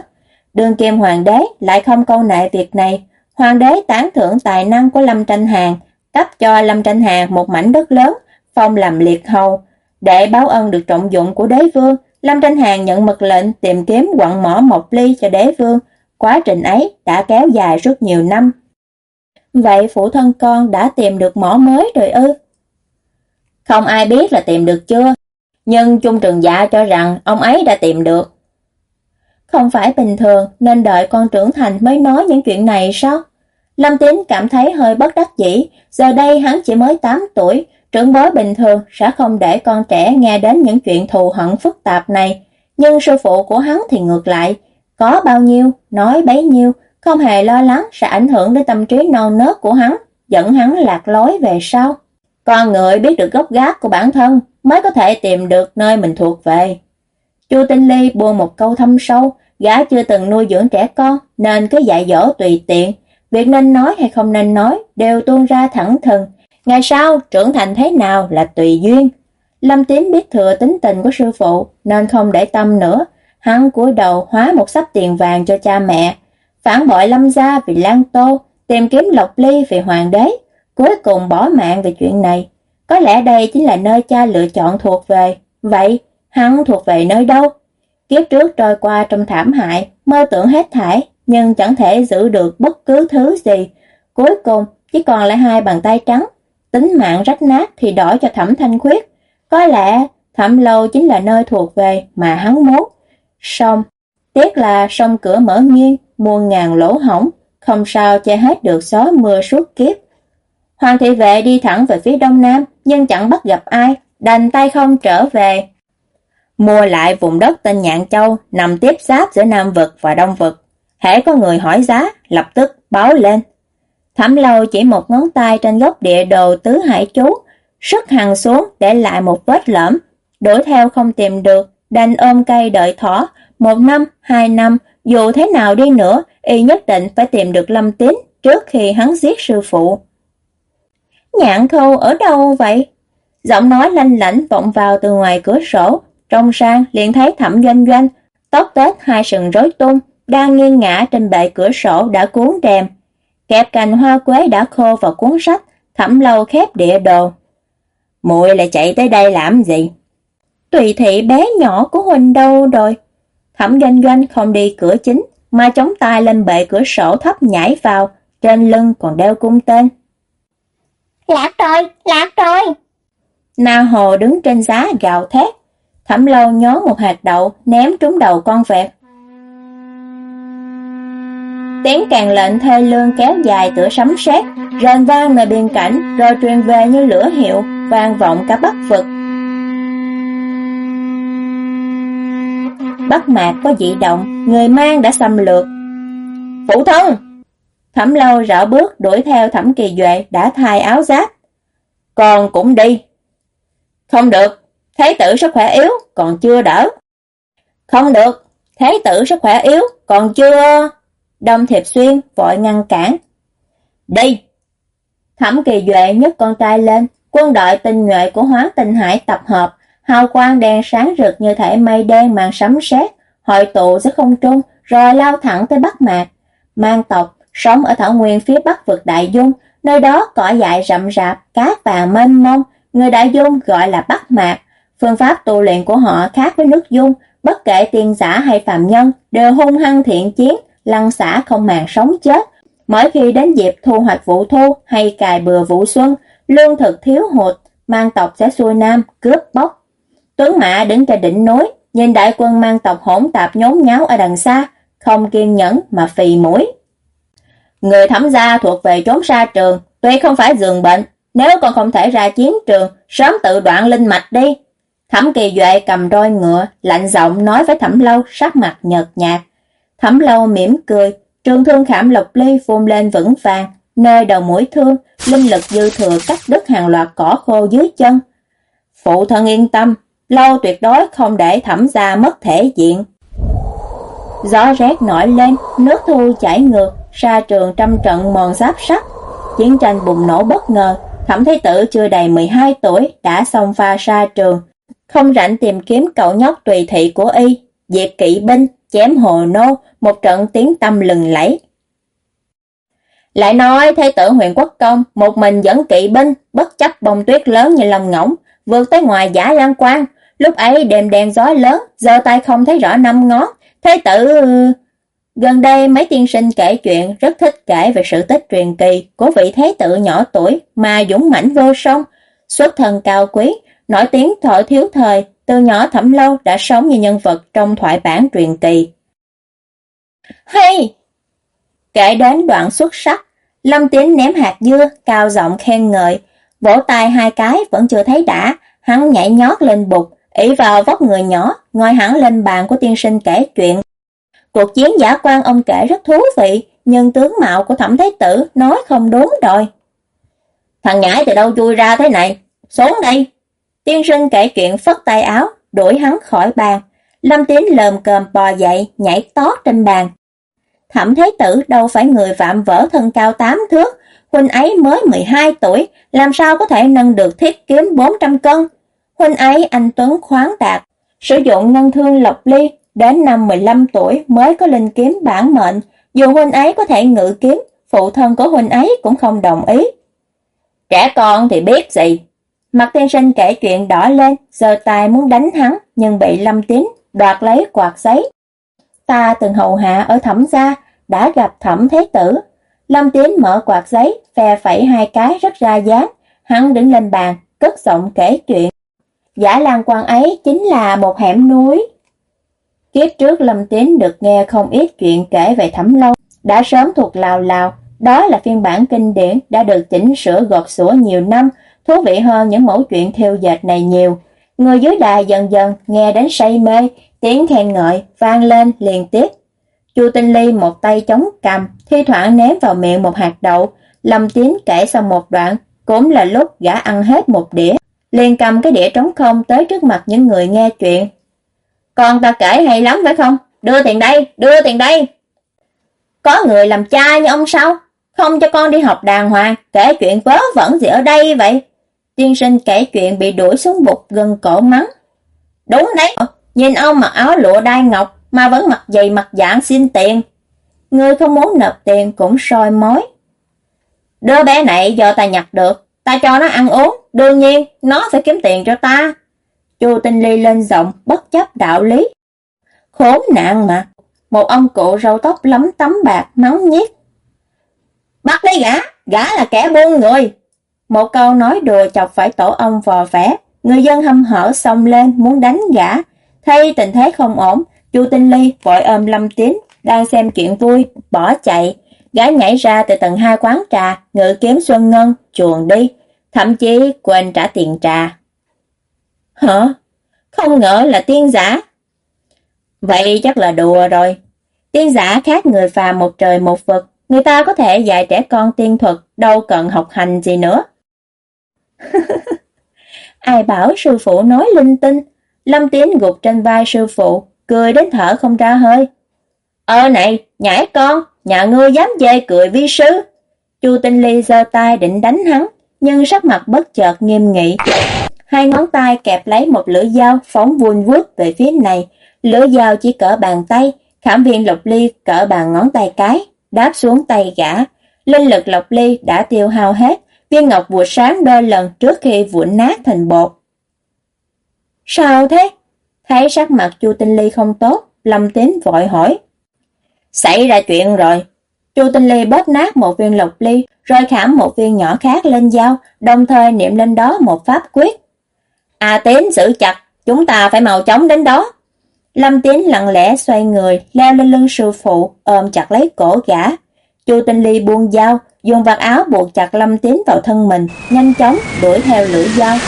Đường kim hoàng đế lại không câu nệ việc này, hoàng đế tán thưởng tài năng của Lâm Tranh Hàng, cấp cho Lâm Tranh Hàng một mảnh đất lớn, phong làm liệt hầu. Để báo ân được trọng dụng của đế vương, Lâm Tranh Hàng nhận mật lệnh tìm kiếm quặng mỏ Mộc Ly cho đế vương, quá trình ấy đã kéo dài rất nhiều năm. Vậy phụ thân con đã tìm được mỏ mới rồi ư? Không ai biết là tìm được chưa, nhưng Trung Trường Dạ cho rằng ông ấy đã tìm được. Không phải bình thường nên đợi con trưởng thành mới nói những chuyện này sao? Lâm Tín cảm thấy hơi bất đắc dĩ, giờ đây hắn chỉ mới 8 tuổi, trưởng bối bình thường sẽ không để con trẻ nghe đến những chuyện thù hận phức tạp này, nhưng sư phụ của hắn thì ngược lại, có bao nhiêu, nói bấy nhiêu, không hề lo lắng sẽ ảnh hưởng đến tâm trí non nớt của hắn, dẫn hắn lạc lối về sau. Con người biết được gốc gác của bản thân mới có thể tìm được nơi mình thuộc về. Chu Tinh Ly buông một câu thâm sâu, gã chưa từng nuôi dưỡng trẻ con nên cứ dạy dỗ tùy tiện, việc nên nói hay không nên nói đều tuôn ra thẳng thừng. Ngày sau trưởng thành thế nào là tùy duyên. Lâm Tín biết thừa tính tình của sư phụ nên không để tâm nữa, hắn cúi đầu hóa một sắp tiền vàng cho cha mẹ, phản bội Lâm gia vì Lan Tô, tìm kiếm Lộc Ly vì hoàng đế, cuối cùng bỏ mạng về chuyện này. Có lẽ đây chính là nơi cha lựa chọn thuộc về. Vậy, hắn thuộc về nơi đâu? Kiếp trước trôi qua trong thảm hại, mơ tưởng hết thảy, nhưng chẳng thể giữ được bất cứ thứ gì. Cuối cùng, chỉ còn lại hai bàn tay trắng. Tính mạng rách nát thì đổi cho thẩm thanh khuyết. Có lẽ thẩm lâu chính là nơi thuộc về mà hắn muốn. Xong, tiếc là sông cửa mở nghiêng, muôn ngàn lỗ hỏng, không sao che hết được gió mưa suốt kiếp. Hoàng thị vệ đi thẳng về phía đông nam, nhưng chẳng bắt gặp ai, đành tay không trở về. Mua lại vùng đất tên Nhạn Châu, nằm tiếp giáp giữa Nam Vực và Đông Vực. Hễ có người hỏi giá, lập tức báo lên. Thẩm lâu chỉ một ngón tay trên góc địa đồ tứ hải chú, sức hằng xuống để lại một vết lõm. Đuổi theo không tìm được, đành ôm cây đợi thỏ, một năm, hai năm, dù thế nào đi nữa, y nhất định phải tìm được Lâm Tín trước khi hắn giết sư phụ. Nhạn khâu ở đâu vậy? Giọng nói lanh lảnh vọng vào từ ngoài cửa sổ, trong sang liền thấy thẩm doanh doanh, tóc tết hai sừng rối tung, đang nghiêng ngã trên bệ cửa sổ đã cuốn rèm. Kẹp cành hoa quế đã khô vào cuốn sách, thẩm lâu khép địa đồ. muội lại chạy tới đây làm gì? Tùy thị bé nhỏ của Huỳnh đâu rồi? Thẩm doanh doanh không đi cửa chính, mà chống tay lên bệ cửa sổ thấp nhảy vào, trên lưng còn đeo cung tên. Lạc rồi, lạc rồi. Na Hồ đứng trên giá gào thét. Thẩm lâu nhó một hạt đậu ném trúng đầu con vẹt. Tiếng càng lệnh thê lương kéo dài tựa sấm sét, rền vang nơi biên cảnh rồi truyền về như lửa hiệu, vang vọng cả bắc vực. Bắc mạc có dị động, người mang đã xâm lược. Phụ thân! Thẩm lâu rảo bước đuổi theo thẩm kỳ duệ đã thay áo giáp. Còn cũng đi. Không được, thái tử sức khỏe yếu, còn chưa đỡ. Không được, thái tử sức khỏe yếu, còn chưa... Đông Thiệp Xuyên vội ngăn cản. Đi! Thẩm kỳ duệ nhấc con trai lên, quân đội tinh nhuệ của hóa tinh hải tập hợp, hào quang đèn sáng rực như thể mây đen màn sấm sét, hội tụ giữa không trung, rồi lao thẳng tới Bắc Mạc. Mang tộc sống ở thảo nguyên phía bắc vực Đại Dung, nơi đó cỏ dại rậm rạp, cát vàng mênh mông, người Đại Dung gọi là Bắc Mạc. Phương pháp tu luyện của họ khác với nước Dung, bất kể tiên giả hay phạm nhân đều hung hăng thiện chiến, lăng xả không màng sống chết. Mỗi khi đến dịp thu hoạch vụ thu hay cài bừa vụ xuân, lương thực thiếu hụt, mang tộc sẽ xuôi nam, cướp bóc. Tuấn Mã đứng trên đỉnh núi, nhìn đại quân mang tộc hỗn tạp nhốn nháo ở đằng xa, không kiên nhẫn mà phì mũi. Người thẩm gia thuộc về trốn xa trường, tuy không phải giường bệnh, nếu còn không thể ra chiến trường, sớm tự đoạn linh mạch đi. Thẩm Kỳ Duệ cầm roi ngựa, lạnh giọng nói với Thẩm Lâu, sắc mặt nhợt nhạt. Thẩm Lâu mỉm cười, trường thương khảm lộc ly phun lên vững vàng, nơi đầu mũi thương, linh lực dư thừa cắt đứt hàng loạt cỏ khô dưới chân. Phụ thân yên tâm, Lâu tuyệt đối không để Thẩm gia mất thể diện. Gió rét nổi lên, nước thu chảy ngược, sa trường trăm trận mòn giáp sắt. Chiến tranh bùng nổ bất ngờ, Thẩm Thế Tử chưa đầy 12 tuổi đã xông pha sa trường, không rảnh tìm kiếm cậu nhóc tùy thị của y, diệt kỵ binh, chém hồ nô, một trận tiếng tâm lừng lẫy. Lại nói Thế Tử huyện quốc công, một mình dẫn kỵ binh, bất chấp bông tuyết lớn như lòng ngỗng, vượt tới ngoài giả lan quan. Lúc ấy đêm đen gió lớn, giơ tay không thấy rõ năm ngón, Thế Tử... Gần đây mấy tiên sinh kể chuyện rất thích kể về sự tích truyền kỳ của vị thế tử nhỏ tuổi mà dũng mãnh vô song, xuất thần cao quý, nổi tiếng thọ thiếu thời, từ nhỏ thẩm lâu đã sống như nhân vật trong thoại bản truyền kỳ. Hay! Kể đến đoạn xuất sắc, Lâm Tín ném hạt dưa, cao giọng khen ngợi, vỗ tay hai cái vẫn chưa thấy đã, hắn nhảy nhót lên bục, ỷ vào vóc người nhỏ, ngồi hẳn lên bàn của tiên sinh kể chuyện. Cuộc chiến giả quan ông kể rất thú vị, nhưng tướng mạo của thẩm thái tử nói không đúng rồi. Thằng nhãi từ đâu chui ra thế này? Xuống đây! Tiên sinh kể chuyện phất tay áo, đuổi hắn khỏi bàn. Lâm Tín lờm cờm bò dậy, nhảy tót trên bàn. Thẩm thái tử đâu phải người phạm vỡ thân cao tám thước, huynh ấy mới 12 tuổi, làm sao có thể nâng được thiết kiếm 400 cân. Huynh ấy anh Tuấn khoáng đạt, sử dụng ngân thương lộc ly, đến năm 15 tuổi mới có linh kiếm bản mệnh, dù huynh ấy có thể ngự kiếm, phụ thân của huynh ấy cũng không đồng ý. Trẻ con thì biết gì, Mặt tiên sinh kể chuyện đỏ lên, giờ tài muốn đánh hắn, nhưng bị Lâm Tín đoạt lấy quạt giấy. Ta từng hầu hạ ở thẩm gia, đã gặp thẩm thế tử. Lâm Tín mở quạt giấy, phe phẩy hai cái rất ra dáng. Hắn đứng lên bàn, cất giọng kể chuyện. Giả lan quan ấy chính là một hẻm núi. Kiếp trước Lâm Tín được nghe không ít chuyện kể về thẩm lâu, đã sớm thuộc lào lào. Đó là phiên bản kinh điển đã được chỉnh sửa gọt sủa nhiều năm, thú vị hơn những mẫu chuyện theo dệt này nhiều. Người dưới đài dần dần nghe đến say mê, tiếng khen ngợi vang lên liền tiếp. Chu Tinh Ly một tay chống cầm, thi thoảng ném vào miệng một hạt đậu, Lâm Tín kể xong một đoạn, cũng là lúc gã ăn hết một đĩa, liền cầm cái đĩa trống không tới trước mặt những người nghe chuyện. Con ta kể hay lắm phải không? Đưa tiền đây, đưa tiền đây. Có người làm cha như ông sao? Không cho con đi học đàng hoàng, kể chuyện vớ vẩn gì ở đây vậy? Tiên sinh kể chuyện bị đuổi xuống bục gần cổ mắng. Đúng đấy, nhìn ông mặc áo lụa đai ngọc mà vẫn mặc giày mặc dạng xin tiền. Người không muốn nộp tiền cũng soi mối. Đứa bé này do ta nhặt được, ta cho nó ăn uống, đương nhiên nó phải kiếm tiền cho ta. Chu Tinh Ly lên giọng bất chấp đạo lý. Khốn nạn mà, một ông cụ râu tóc lấm tấm bạc nóng nhiếc. Bắt lấy gã, gã là kẻ buôn người, một câu nói đùa chọc phải tổ ông vò vẽ, người dân hâm hở xông lên muốn đánh gã. Thấy tình thế không ổn, Chu Tinh Ly vội ôm Lâm Tín, đang xem chuyện vui, bỏ chạy. Gã nhảy ra từ tầng hai quán trà, ngự kiếm Xuân Ngân, chuồn đi, thậm chí quên trả tiền trà. Hả? Không ngờ là tiên giả. Vậy chắc là đùa rồi. Tiên giả khác người phàm một trời một vực, người ta có thể dạy trẻ con tiên thuật, đâu cần học hành gì nữa. Ai bảo sư phụ nói linh tinh, Lâm Tiến gục trên vai sư phụ, cười đến thở không ra hơi. Ơ này, nhảy con, nhà ngươi dám dê cười vi sứ Chu Tinh Ly giơ tay định đánh hắn, nhưng sắc mặt bất chợt nghiêm nghị. Hai ngón tay kẹp lấy một lưỡi dao phóng vun vút về phía này, lưỡi dao chỉ cỡ bàn tay, khảm viên lộc ly cỡ bàn ngón tay cái, đáp xuống tay gã. Linh lực lộc ly đã tiêu hao hết, viên ngọc vụt sáng đôi lần trước khi vụn nát thành bột. Sao thế? Thấy sắc mặt Chu Tinh Ly không tốt, Lâm Tín vội hỏi. Xảy ra chuyện rồi. Chu Tinh Ly bóp nát một viên lục ly, rồi khảm một viên nhỏ khác lên dao, đồng thời niệm lên đó một pháp quyết. À Tín giữ chặt, chúng ta phải mau chóng đến đó. Lâm Tín lặng lẽ xoay người, leo lên lưng sư phụ, ôm chặt lấy cổ gã. Chu Tinh Ly buông dao, dùng vạt áo buộc chặt Lâm Tín vào thân mình, nhanh chóng đuổi theo lưỡi dao.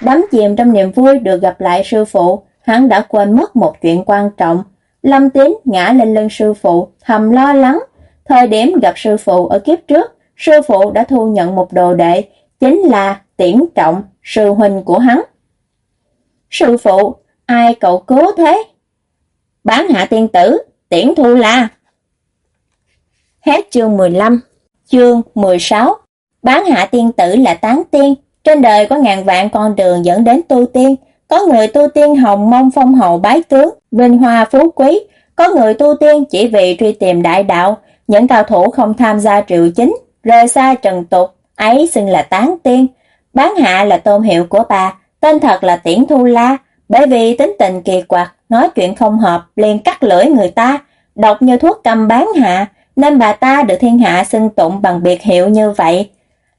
Đắm chìm trong niềm vui được gặp lại sư phụ, hắn đã quên mất một chuyện quan trọng. Lâm Tín ngã lên lưng sư phụ, thầm lo lắng. Thời điểm gặp sư phụ ở kiếp trước, sư phụ đã thu nhận một đồ đệ, chính là Tiễn Trọng, sư huynh của hắn. Sư phụ, ai cậu cứu thế? Bán hạ tiên tử, Tiễn Thu La. Hết chương 15, chương 16. Bán hạ tiên tử là tán tiên, trên đời có ngàn vạn con đường dẫn đến tu tiên, có người tu tiên hồng mong phong hậu bái tướng, vinh hoa phú quý, có người tu tiên chỉ vì truy tìm đại đạo, những cao thủ không tham gia triệu chính, rời xa trần tục, ấy xưng là tán tiên. Bán hạ là tôn hiệu của bà, tên thật là Tiễn Thu La, bởi vì tính tình kỳ quặc, nói chuyện không hợp liền cắt lưỡi người ta, độc như thuốc cầm bán hạ, nên bà ta được thiên hạ xưng tụng bằng biệt hiệu như vậy.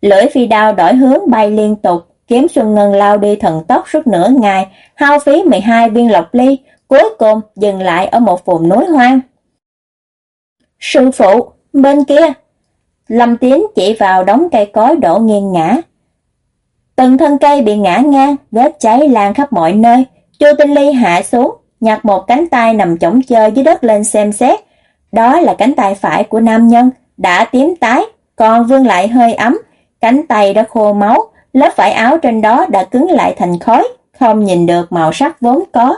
Lưỡi phi đao đổi hướng bay liên tục, kiếm Xuân Ngân lao đi thần tốc suốt nửa ngày, hao phí 12 viên lộc ly, cuối cùng dừng lại ở một vùng núi hoang. Sư phụ, bên kia. Lâm Tiến chỉ vào đống cây cối đổ nghiêng ngã. Từng thân cây bị ngã ngang, vết cháy lan khắp mọi nơi. Chu Tinh Ly hạ xuống, nhặt một cánh tay nằm chổng chơi dưới đất lên xem xét. Đó là cánh tay phải của nam nhân, đã tím tái, còn vương lại hơi ấm, cánh tay đã khô máu, lớp vải áo trên đó đã cứng lại thành khói, không nhìn được màu sắc vốn có.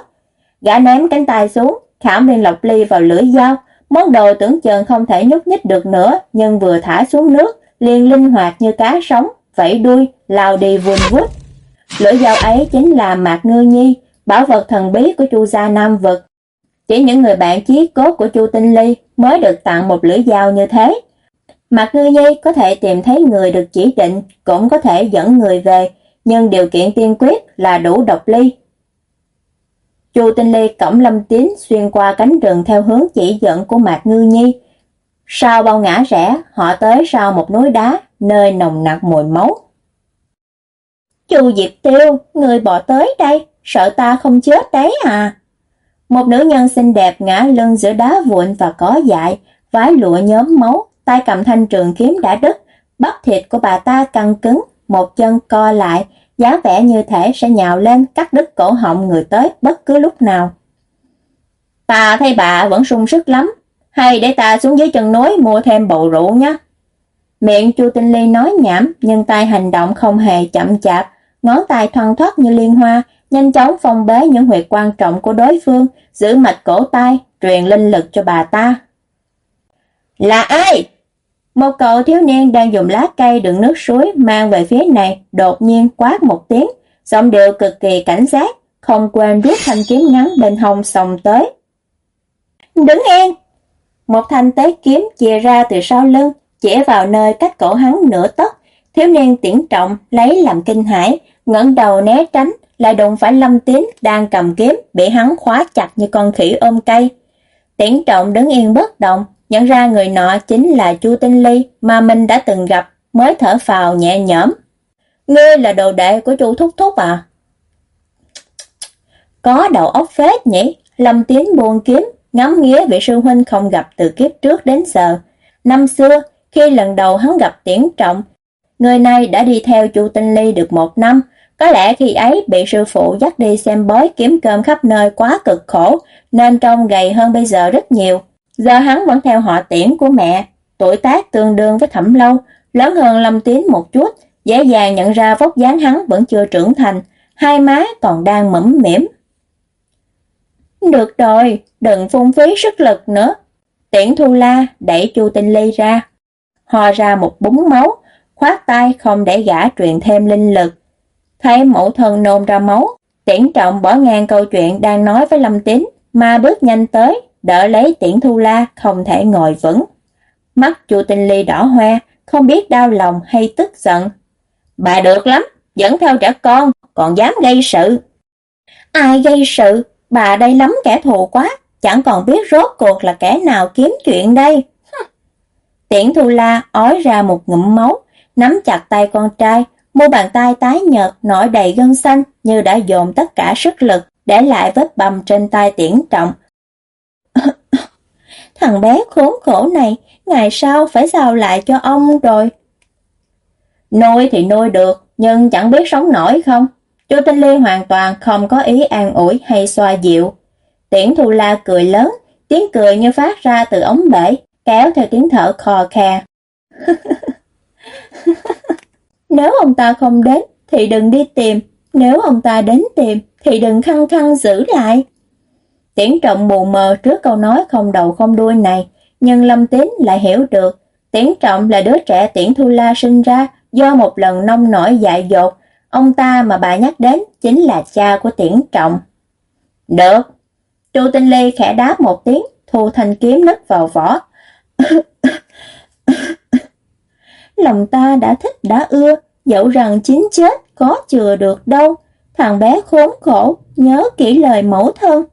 Gã ném cánh tay xuống, khảm viên lọc ly vào lưỡi dao, món đồ tưởng chừng không thể nhúc nhích được nữa, nhưng vừa thả xuống nước, liền linh hoạt như cá sống, vẫy đuôi, lao đi vun vút. Lưỡi dao ấy chính là Mạc Ngư Nhi, bảo vật thần bí của Chu gia Nam vực. Chỉ những người bạn chí cốt của Chu Tinh Ly mới được tặng một lưỡi dao như thế. Mạc Ngư dây có thể tìm thấy người được chỉ định, cũng có thể dẫn người về, nhưng điều kiện tiên quyết là đủ độc ly. Chu Tinh Ly cổng Lâm Tín xuyên qua cánh rừng theo hướng chỉ dẫn của Mạc Ngư Nhi. Sau bao ngã rẽ, họ tới sau một núi đá, nơi nồng nặc mùi máu. Chu Diệp Tiêu, người bỏ tới đây, sợ ta không chết đấy à? Một nữ nhân xinh đẹp ngã lưng giữa đá vụn và có dại, vái lụa nhóm máu, tay cầm thanh trường kiếm đã đứt, bắp thịt của bà ta căng cứng, một chân co lại, giá vẻ như thể sẽ nhào lên cắt đứt cổ họng người tới bất cứ lúc nào. Ta thấy bà vẫn sung sức lắm, hay để ta xuống dưới chân núi mua thêm bầu rượu nhé. Miệng Chu Tinh Ly nói nhảm, nhưng tay hành động không hề chậm chạp, ngón tay thoăn thoắt như liên hoa, nhanh chóng phong bế những huyệt quan trọng của đối phương, giữ mạch cổ tay, truyền linh lực cho bà ta. Là ai? Một cậu thiếu niên đang dùng lá cây đựng nước suối mang về phía này, đột nhiên quát một tiếng, giọng điệu cực kỳ cảnh giác, không quên rút thanh kiếm ngắn bên hông xông tới. Đứng yên! Một thanh tế kiếm chìa ra từ sau lưng, chỉ vào nơi cách cổ hắn nửa tấc. Thiếu niên tiễn trọng lấy làm kinh hãi, ngẩng đầu né tránh, lại đụng phải Lâm Tín đang cầm kiếm, bị hắn khóa chặt như con khỉ ôm cây. Tiễn trọng đứng yên bất động, nhận ra người nọ chính là Chu Tinh Ly mà mình đã từng gặp, mới thở phào nhẹ nhõm. Ngươi là đồ đệ của Chu Thúc Thúc à? Có đầu óc phết nhỉ? Lâm Tiến buồn kiếm, ngắm nghía vị sư huynh không gặp từ kiếp trước đến giờ. Năm xưa, khi lần đầu hắn gặp Tiễn Trọng, người này đã đi theo Chu Tinh Ly được một năm, có lẽ khi ấy bị sư phụ dắt đi xem bói kiếm cơm khắp nơi quá cực khổ, nên trông gầy hơn bây giờ rất nhiều. Giờ hắn vẫn theo họ tiễn của mẹ, tuổi tác tương đương với thẩm lâu, lớn hơn Lâm tín một chút, dễ dàng nhận ra vóc dáng hắn vẫn chưa trưởng thành, hai má còn đang mẫm mỉm. Được rồi, đừng phung phí sức lực nữa. Tiễn Thu La đẩy Chu Tinh Ly ra, ho ra một búng máu, khoát tay không để gã truyền thêm linh lực. Thấy mẫu thân nôn ra máu, Tiễn Trọng bỏ ngang câu chuyện đang nói với Lâm Tín, mà bước nhanh tới, đỡ lấy tiễn thu la không thể ngồi vững. Mắt chu tinh ly đỏ hoe, không biết đau lòng hay tức giận. Bà được lắm, dẫn theo trẻ con, còn dám gây sự. Ai gây sự, bà đây lắm kẻ thù quá, chẳng còn biết rốt cuộc là kẻ nào kiếm chuyện đây. Tiễn Thu La ói ra một ngụm máu, nắm chặt tay con trai, mu bàn tay tái nhợt nổi đầy gân xanh như đã dồn tất cả sức lực để lại vết bầm trên tay Tiễn Trọng, thằng bé khốn khổ này, ngày sau phải giao lại cho ông rồi. Nuôi thì nuôi được, nhưng chẳng biết sống nổi không. Chu Tinh Ly hoàn toàn không có ý an ủi hay xoa dịu. Tiễn Thu La cười lớn, tiếng cười như phát ra từ ống bể, kéo theo tiếng thở khò khè. Nếu ông ta không đến thì đừng đi tìm, nếu ông ta đến tìm thì đừng khăng khăng giữ lại. Tiễn trọng mù mờ trước câu nói không đầu không đuôi này, nhưng Lâm Tín lại hiểu được Tiễn trọng là đứa trẻ Tiễn Thu La sinh ra do một lần nông nổi dại dột, ông ta mà bà nhắc đến chính là cha của Tiễn trọng. Được. Chu Tinh Ly khẽ đáp một tiếng, thu thanh kiếm nứt vào vỏ. Lòng ta đã thích đã ưa, dẫu rằng chính chết có chừa được đâu. Thằng bé khốn khổ, nhớ kỹ lời mẫu thân.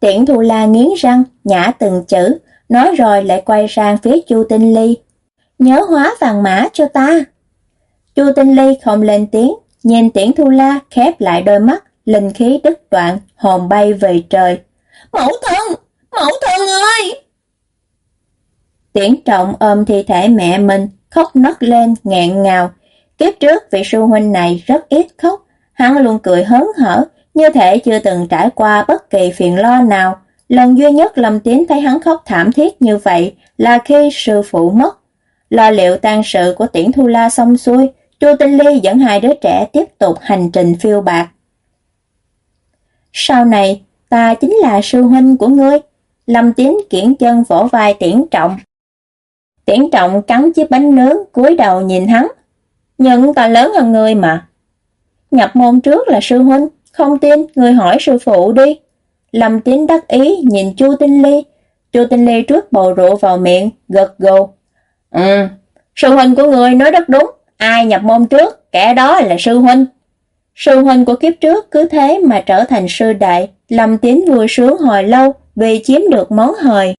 Tiễn Thu La nghiến răng, nhả từng chữ, nói rồi lại quay sang phía Chu Tinh Ly. Nhớ hóa vàng mã cho ta. Chu Tinh Ly không lên tiếng, nhìn Tiễn Thu La khép lại đôi mắt, linh khí đứt đoạn, hồn bay về trời. Mẫu thân! Mẫu thân ơi! Tiễn trọng ôm thi thể mẹ mình, khóc nấc lên nghẹn ngào. Kiếp trước vị sư huynh này rất ít khóc, hắn luôn cười hớn hở, như thể chưa từng trải qua bất kỳ phiền lo nào. Lần duy nhất Lâm Tiến thấy hắn khóc thảm thiết như vậy là khi sư phụ mất. Lo liệu tang sự của Tiễn Thu La xong xuôi, Chu Tinh Ly dẫn hai đứa trẻ tiếp tục hành trình phiêu bạc. Sau này, ta chính là sư huynh của ngươi. Lâm Tiến kiển chân vỗ vai Tiễn Trọng. Tiễn Trọng cắn chiếc bánh nướng, cúi đầu nhìn hắn. Nhưng ta lớn hơn ngươi mà. Nhập môn trước là sư huynh, không tin, người hỏi sư phụ đi. Lâm Tín đắc ý nhìn Chu Tinh Ly. Chu Tinh Ly trước bầu rượu vào miệng, gật gù. Ừ, sư huynh của người nói rất đúng. Ai nhập môn trước, kẻ đó là sư huynh. Sư huynh của kiếp trước cứ thế mà trở thành sư đại. Lâm Tín vui sướng hồi lâu vì chiếm được món hời.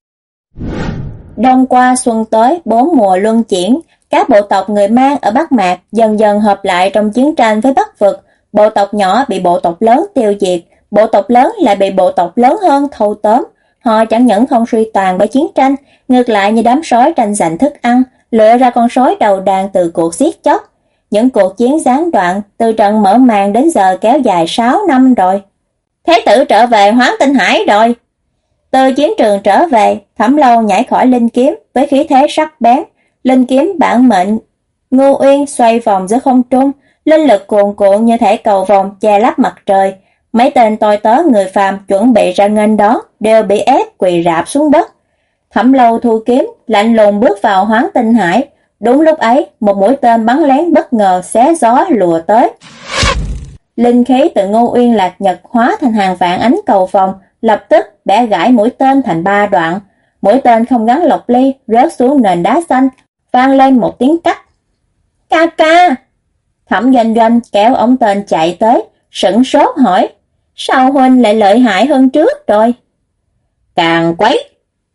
Đông qua xuân tới, bốn mùa luân chuyển, các bộ tộc người mang ở Bắc Mạc dần dần hợp lại trong chiến tranh với Bắc Vực, bộ tộc nhỏ bị bộ tộc lớn tiêu diệt, bộ tộc lớn lại bị bộ tộc lớn hơn thâu tóm. Họ chẳng những không suy tàn bởi chiến tranh, ngược lại như đám sói tranh giành thức ăn, lựa ra con sói đầu đàn từ cuộc giết chóc. Những cuộc chiến gián đoạn từ trận mở màn đến giờ kéo dài 6 năm rồi. Thế tử trở về hoán tinh hải rồi. Từ chiến trường trở về, thẩm lâu nhảy khỏi linh kiếm với khí thế sắc bén. Linh kiếm bản mệnh, ngô uyên xoay vòng giữa không trung, linh lực cuồn cuộn như thể cầu vòng che lấp mặt trời. Mấy tên tôi tớ người phàm chuẩn bị ra nghênh đó đều bị ép quỳ rạp xuống đất. Thẩm lâu thu kiếm, lạnh lùng bước vào hoáng tinh hải. Đúng lúc ấy, một mũi tên bắn lén bất ngờ xé gió lùa tới. Linh khí từ ngô uyên lạc nhật hóa thành hàng vạn ánh cầu vòng, lập tức bẻ gãy mũi tên thành ba đoạn. Mũi tên không gắn lọc ly, rớt xuống nền đá xanh, vang lên một tiếng cắt. Ca ca! Thẩm doanh doanh kéo ống tên chạy tới, sững sốt hỏi, sao huynh lại lợi hại hơn trước rồi? Càng quấy!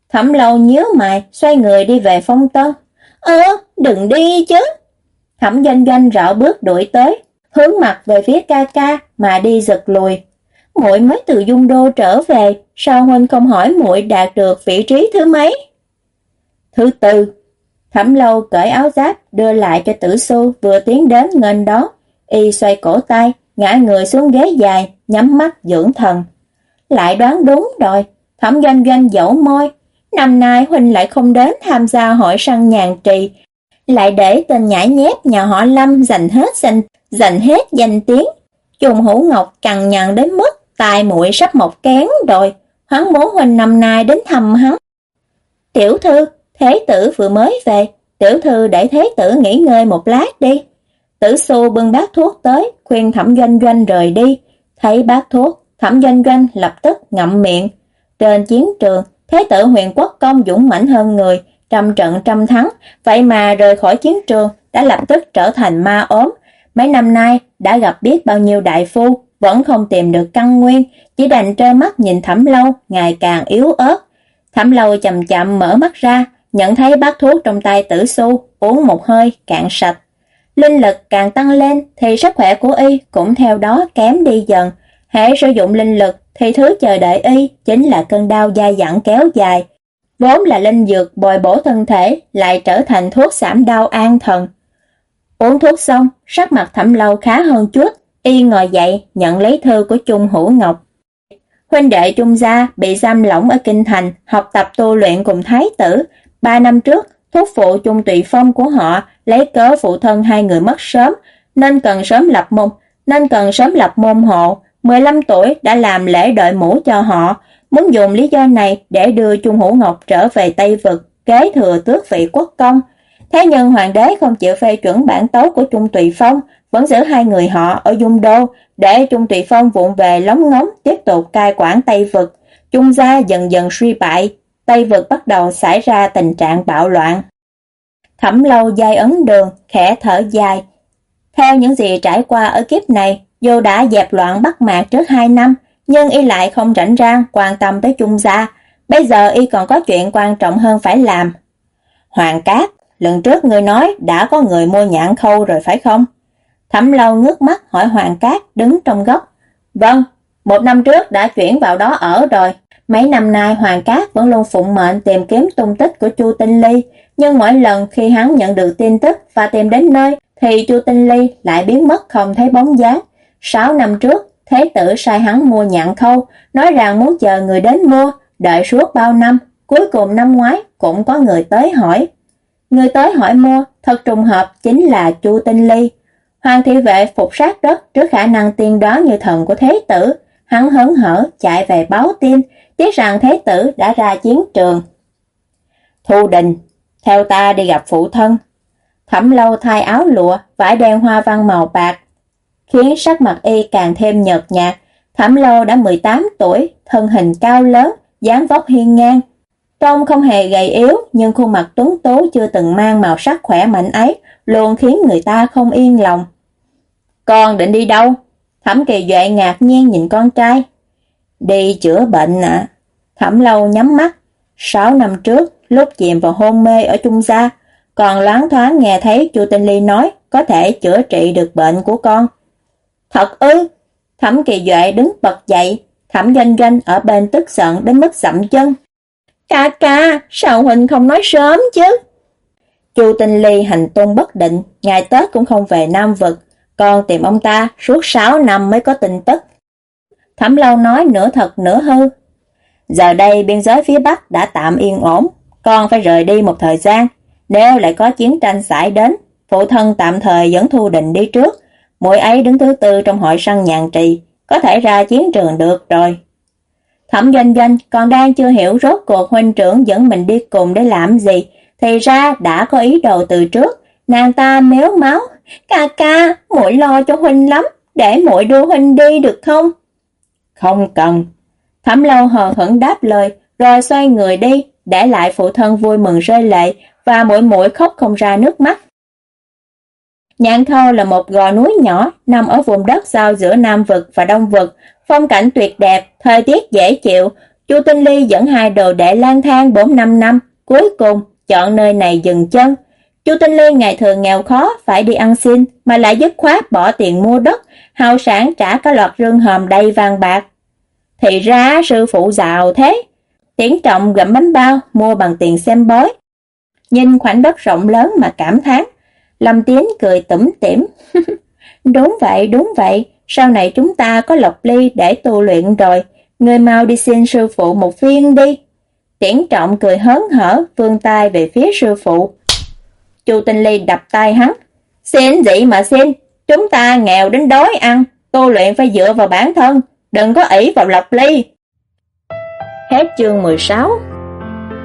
Thẩm lâu nhớ mày, xoay người đi về phong tân. Ơ, đừng đi chứ! Thẩm doanh doanh rảo bước đuổi tới, hướng mặt về phía ca ca mà đi giật lùi. Muội mới từ dung đô trở về, sao huynh không hỏi muội đạt được vị trí thứ mấy? Thứ tư, Thẩm lâu cởi áo giáp đưa lại cho tử su vừa tiến đến ngân đó. Y xoay cổ tay, ngã người xuống ghế dài, nhắm mắt dưỡng thần. Lại đoán đúng rồi, thẩm doanh doanh dẫu môi. Năm nay Huynh lại không đến tham gia hội săn nhàn trì, lại để tên nhãi nhép nhà họ Lâm giành hết danh, giành hết danh tiếng. Trùng hữu ngọc cằn nhằn đến mức tài muội sắp một kén rồi, Hắn bố Huynh năm nay đến thăm hắn. Tiểu thư, Thế tử vừa mới về, tiểu thư để thế tử nghỉ ngơi một lát đi. Tử xu bưng bát thuốc tới, khuyên thẩm doanh doanh rời đi. Thấy bát thuốc, thẩm doanh doanh lập tức ngậm miệng. Trên chiến trường, thế tử huyền quốc công dũng mãnh hơn người, trăm trận trăm thắng, vậy mà rời khỏi chiến trường đã lập tức trở thành ma ốm. Mấy năm nay đã gặp biết bao nhiêu đại phu, vẫn không tìm được căn nguyên, chỉ đành trơ mắt nhìn thẩm lâu ngày càng yếu ớt. Thẩm lâu chậm chậm mở mắt ra, nhận thấy bát thuốc trong tay tử su, uống một hơi, cạn sạch. Linh lực càng tăng lên thì sức khỏe của y cũng theo đó kém đi dần. Hãy sử dụng linh lực thì thứ chờ đợi y chính là cơn đau dai dẳng kéo dài. vốn là linh dược bồi bổ thân thể, lại trở thành thuốc giảm đau an thần. Uống thuốc xong, sắc mặt Thẩm Lâu khá hơn chút, y ngồi dậy nhận lấy thư của Trung Hữu Ngọc. Huynh đệ Trung gia bị giam lỏng ở kinh thành, học tập tu luyện cùng thái tử, ba năm trước, thúc phụ Trung Tụy Phong của họ lấy cớ phụ thân hai người mất sớm, nên cần sớm lập môn, nên cần sớm lập môn hộ, 15 tuổi đã làm lễ đợi mũ cho họ, muốn dùng lý do này để đưa Trung Hữu Ngọc trở về Tây Vực, kế thừa tước vị quốc công. Thế nhưng hoàng đế không chịu phê chuẩn bản tấu của Trung Tùy Phong, vẫn giữ hai người họ ở Dung Đô, để Trung Tùy Phong vụng về lóng ngóng tiếp tục cai quản Tây Vực. Trung gia dần dần suy bại, Tây Vực bắt đầu xảy ra tình trạng bạo loạn. Thẩm lâu dai ấn đường, khẽ thở dài. Theo những gì trải qua ở kiếp này, dù đã dẹp loạn bắt Mạc trước hai năm, nhưng y lại không rảnh rang quan tâm tới Trung gia. Bây giờ y còn có chuyện quan trọng hơn phải làm. Hoàng Cát, lần trước người nói đã có người mua nhãn khâu rồi phải không? Thẩm lâu ngước mắt hỏi Hoàng Cát đứng trong góc. Vâng, một năm trước đã chuyển vào đó ở rồi. Mấy năm nay Hoàng Cát vẫn luôn phụng mệnh tìm kiếm tung tích của Chu Tinh Ly, nhưng mỗi lần khi hắn nhận được tin tức và tìm đến nơi thì Chu Tinh Ly lại biến mất không thấy bóng dáng. Sáu năm trước, Thế tử sai hắn mua nhạn khâu, nói rằng muốn chờ người đến mua, đợi suốt bao năm, cuối cùng năm ngoái cũng có người tới hỏi. Người tới hỏi mua, thật trùng hợp chính là Chu Tinh Ly. Hoàng thị vệ phục sát đất trước khả năng tiên đoán như thần của thế tử, hắn hớn hở chạy về báo tin, biết rằng thế tử đã ra chiến trường. Thu đình, theo ta đi gặp phụ thân. Thẩm lâu thay áo lụa, vải đen hoa văn màu bạc, khiến sắc mặt y càng thêm nhợt nhạt. Thẩm lâu đã 18 tuổi, thân hình cao lớn, dáng vóc hiên ngang. Trông không hề gầy yếu, nhưng khuôn mặt tuấn tú chưa từng mang màu sắc khỏe mạnh ấy, luôn khiến người ta không yên lòng. Con định đi đâu? Thẩm kỳ duệ ngạc nhiên nhìn con trai. Đi chữa bệnh ạ. Thẩm lâu nhắm mắt. Sáu năm trước, lúc chìm vào hôn mê ở Trung Gia, còn loáng thoáng nghe thấy chu Tinh Ly nói có thể chữa trị được bệnh của con. Thật ư? Thẩm kỳ duệ đứng bật dậy, thẩm doanh doanh ở bên tức giận đến mức dậm chân. Ca ca, sao Huỳnh không nói sớm chứ? Chu Tinh Ly hành tung bất định, ngày Tết cũng không về Nam Vực, còn tìm ông ta suốt 6 năm mới có tin tức. Thẩm lâu nói nửa thật nửa hư. Giờ đây biên giới phía Bắc đã tạm yên ổn, con phải rời đi một thời gian. Nếu lại có chiến tranh xảy đến, phụ thân tạm thời dẫn Thu Định đi trước, Mũi ấy đứng thứ tư trong hội săn nhàn trì, có thể ra chiến trường được rồi. Thẩm doanh doanh còn đang chưa hiểu rốt cuộc huynh trưởng dẫn mình đi cùng để làm gì, thì ra đã có ý đồ từ trước. Nàng ta méo máu, ca ca, muội lo cho huynh lắm, để muội đưa huynh đi được không? Không cần. Thẩm lâu hờ hững đáp lời, rồi xoay người đi, để lại phụ thân vui mừng rơi lệ, và mỗi mũi khóc không ra nước mắt. Nhạn Khâu là một gò núi nhỏ nằm ở vùng đất giao giữa Nam vực và Đông vực, phong cảnh tuyệt đẹp, thời tiết dễ chịu. Chu Tinh Ly dẫn hai đồ đệ lang thang 4-5 năm, cuối cùng chọn nơi này dừng chân. Chu Tinh Ly ngày thường nghèo khó phải đi ăn xin mà lại dứt khoát bỏ tiền mua đất, hào sản trả cả loạt rương hòm đầy vàng bạc. Thì ra sư phụ giàu thế. Tiến trọng gặm bánh bao mua bằng tiền xem bói. Nhìn khoảnh đất rộng lớn mà cảm thán Lâm Tiến cười tủm tỉm. đúng vậy, đúng vậy, sau này chúng ta có lộc ly để tu luyện rồi, người mau đi xin sư phụ một viên đi. Tiễn trọng cười hớn hở, vươn tay về phía sư phụ. Chu Tinh Ly đập tay hắn. Xin gì mà xin, chúng ta nghèo đến đói ăn, tu luyện phải dựa vào bản thân, đừng có ỷ vào lọc ly. Hết chương 16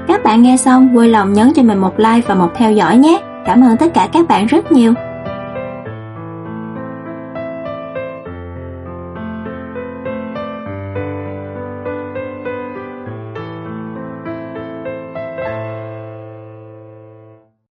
Các bạn nghe xong vui lòng nhấn cho mình một like và một theo dõi nhé. Cảm ơn tất cả các bạn rất nhiều.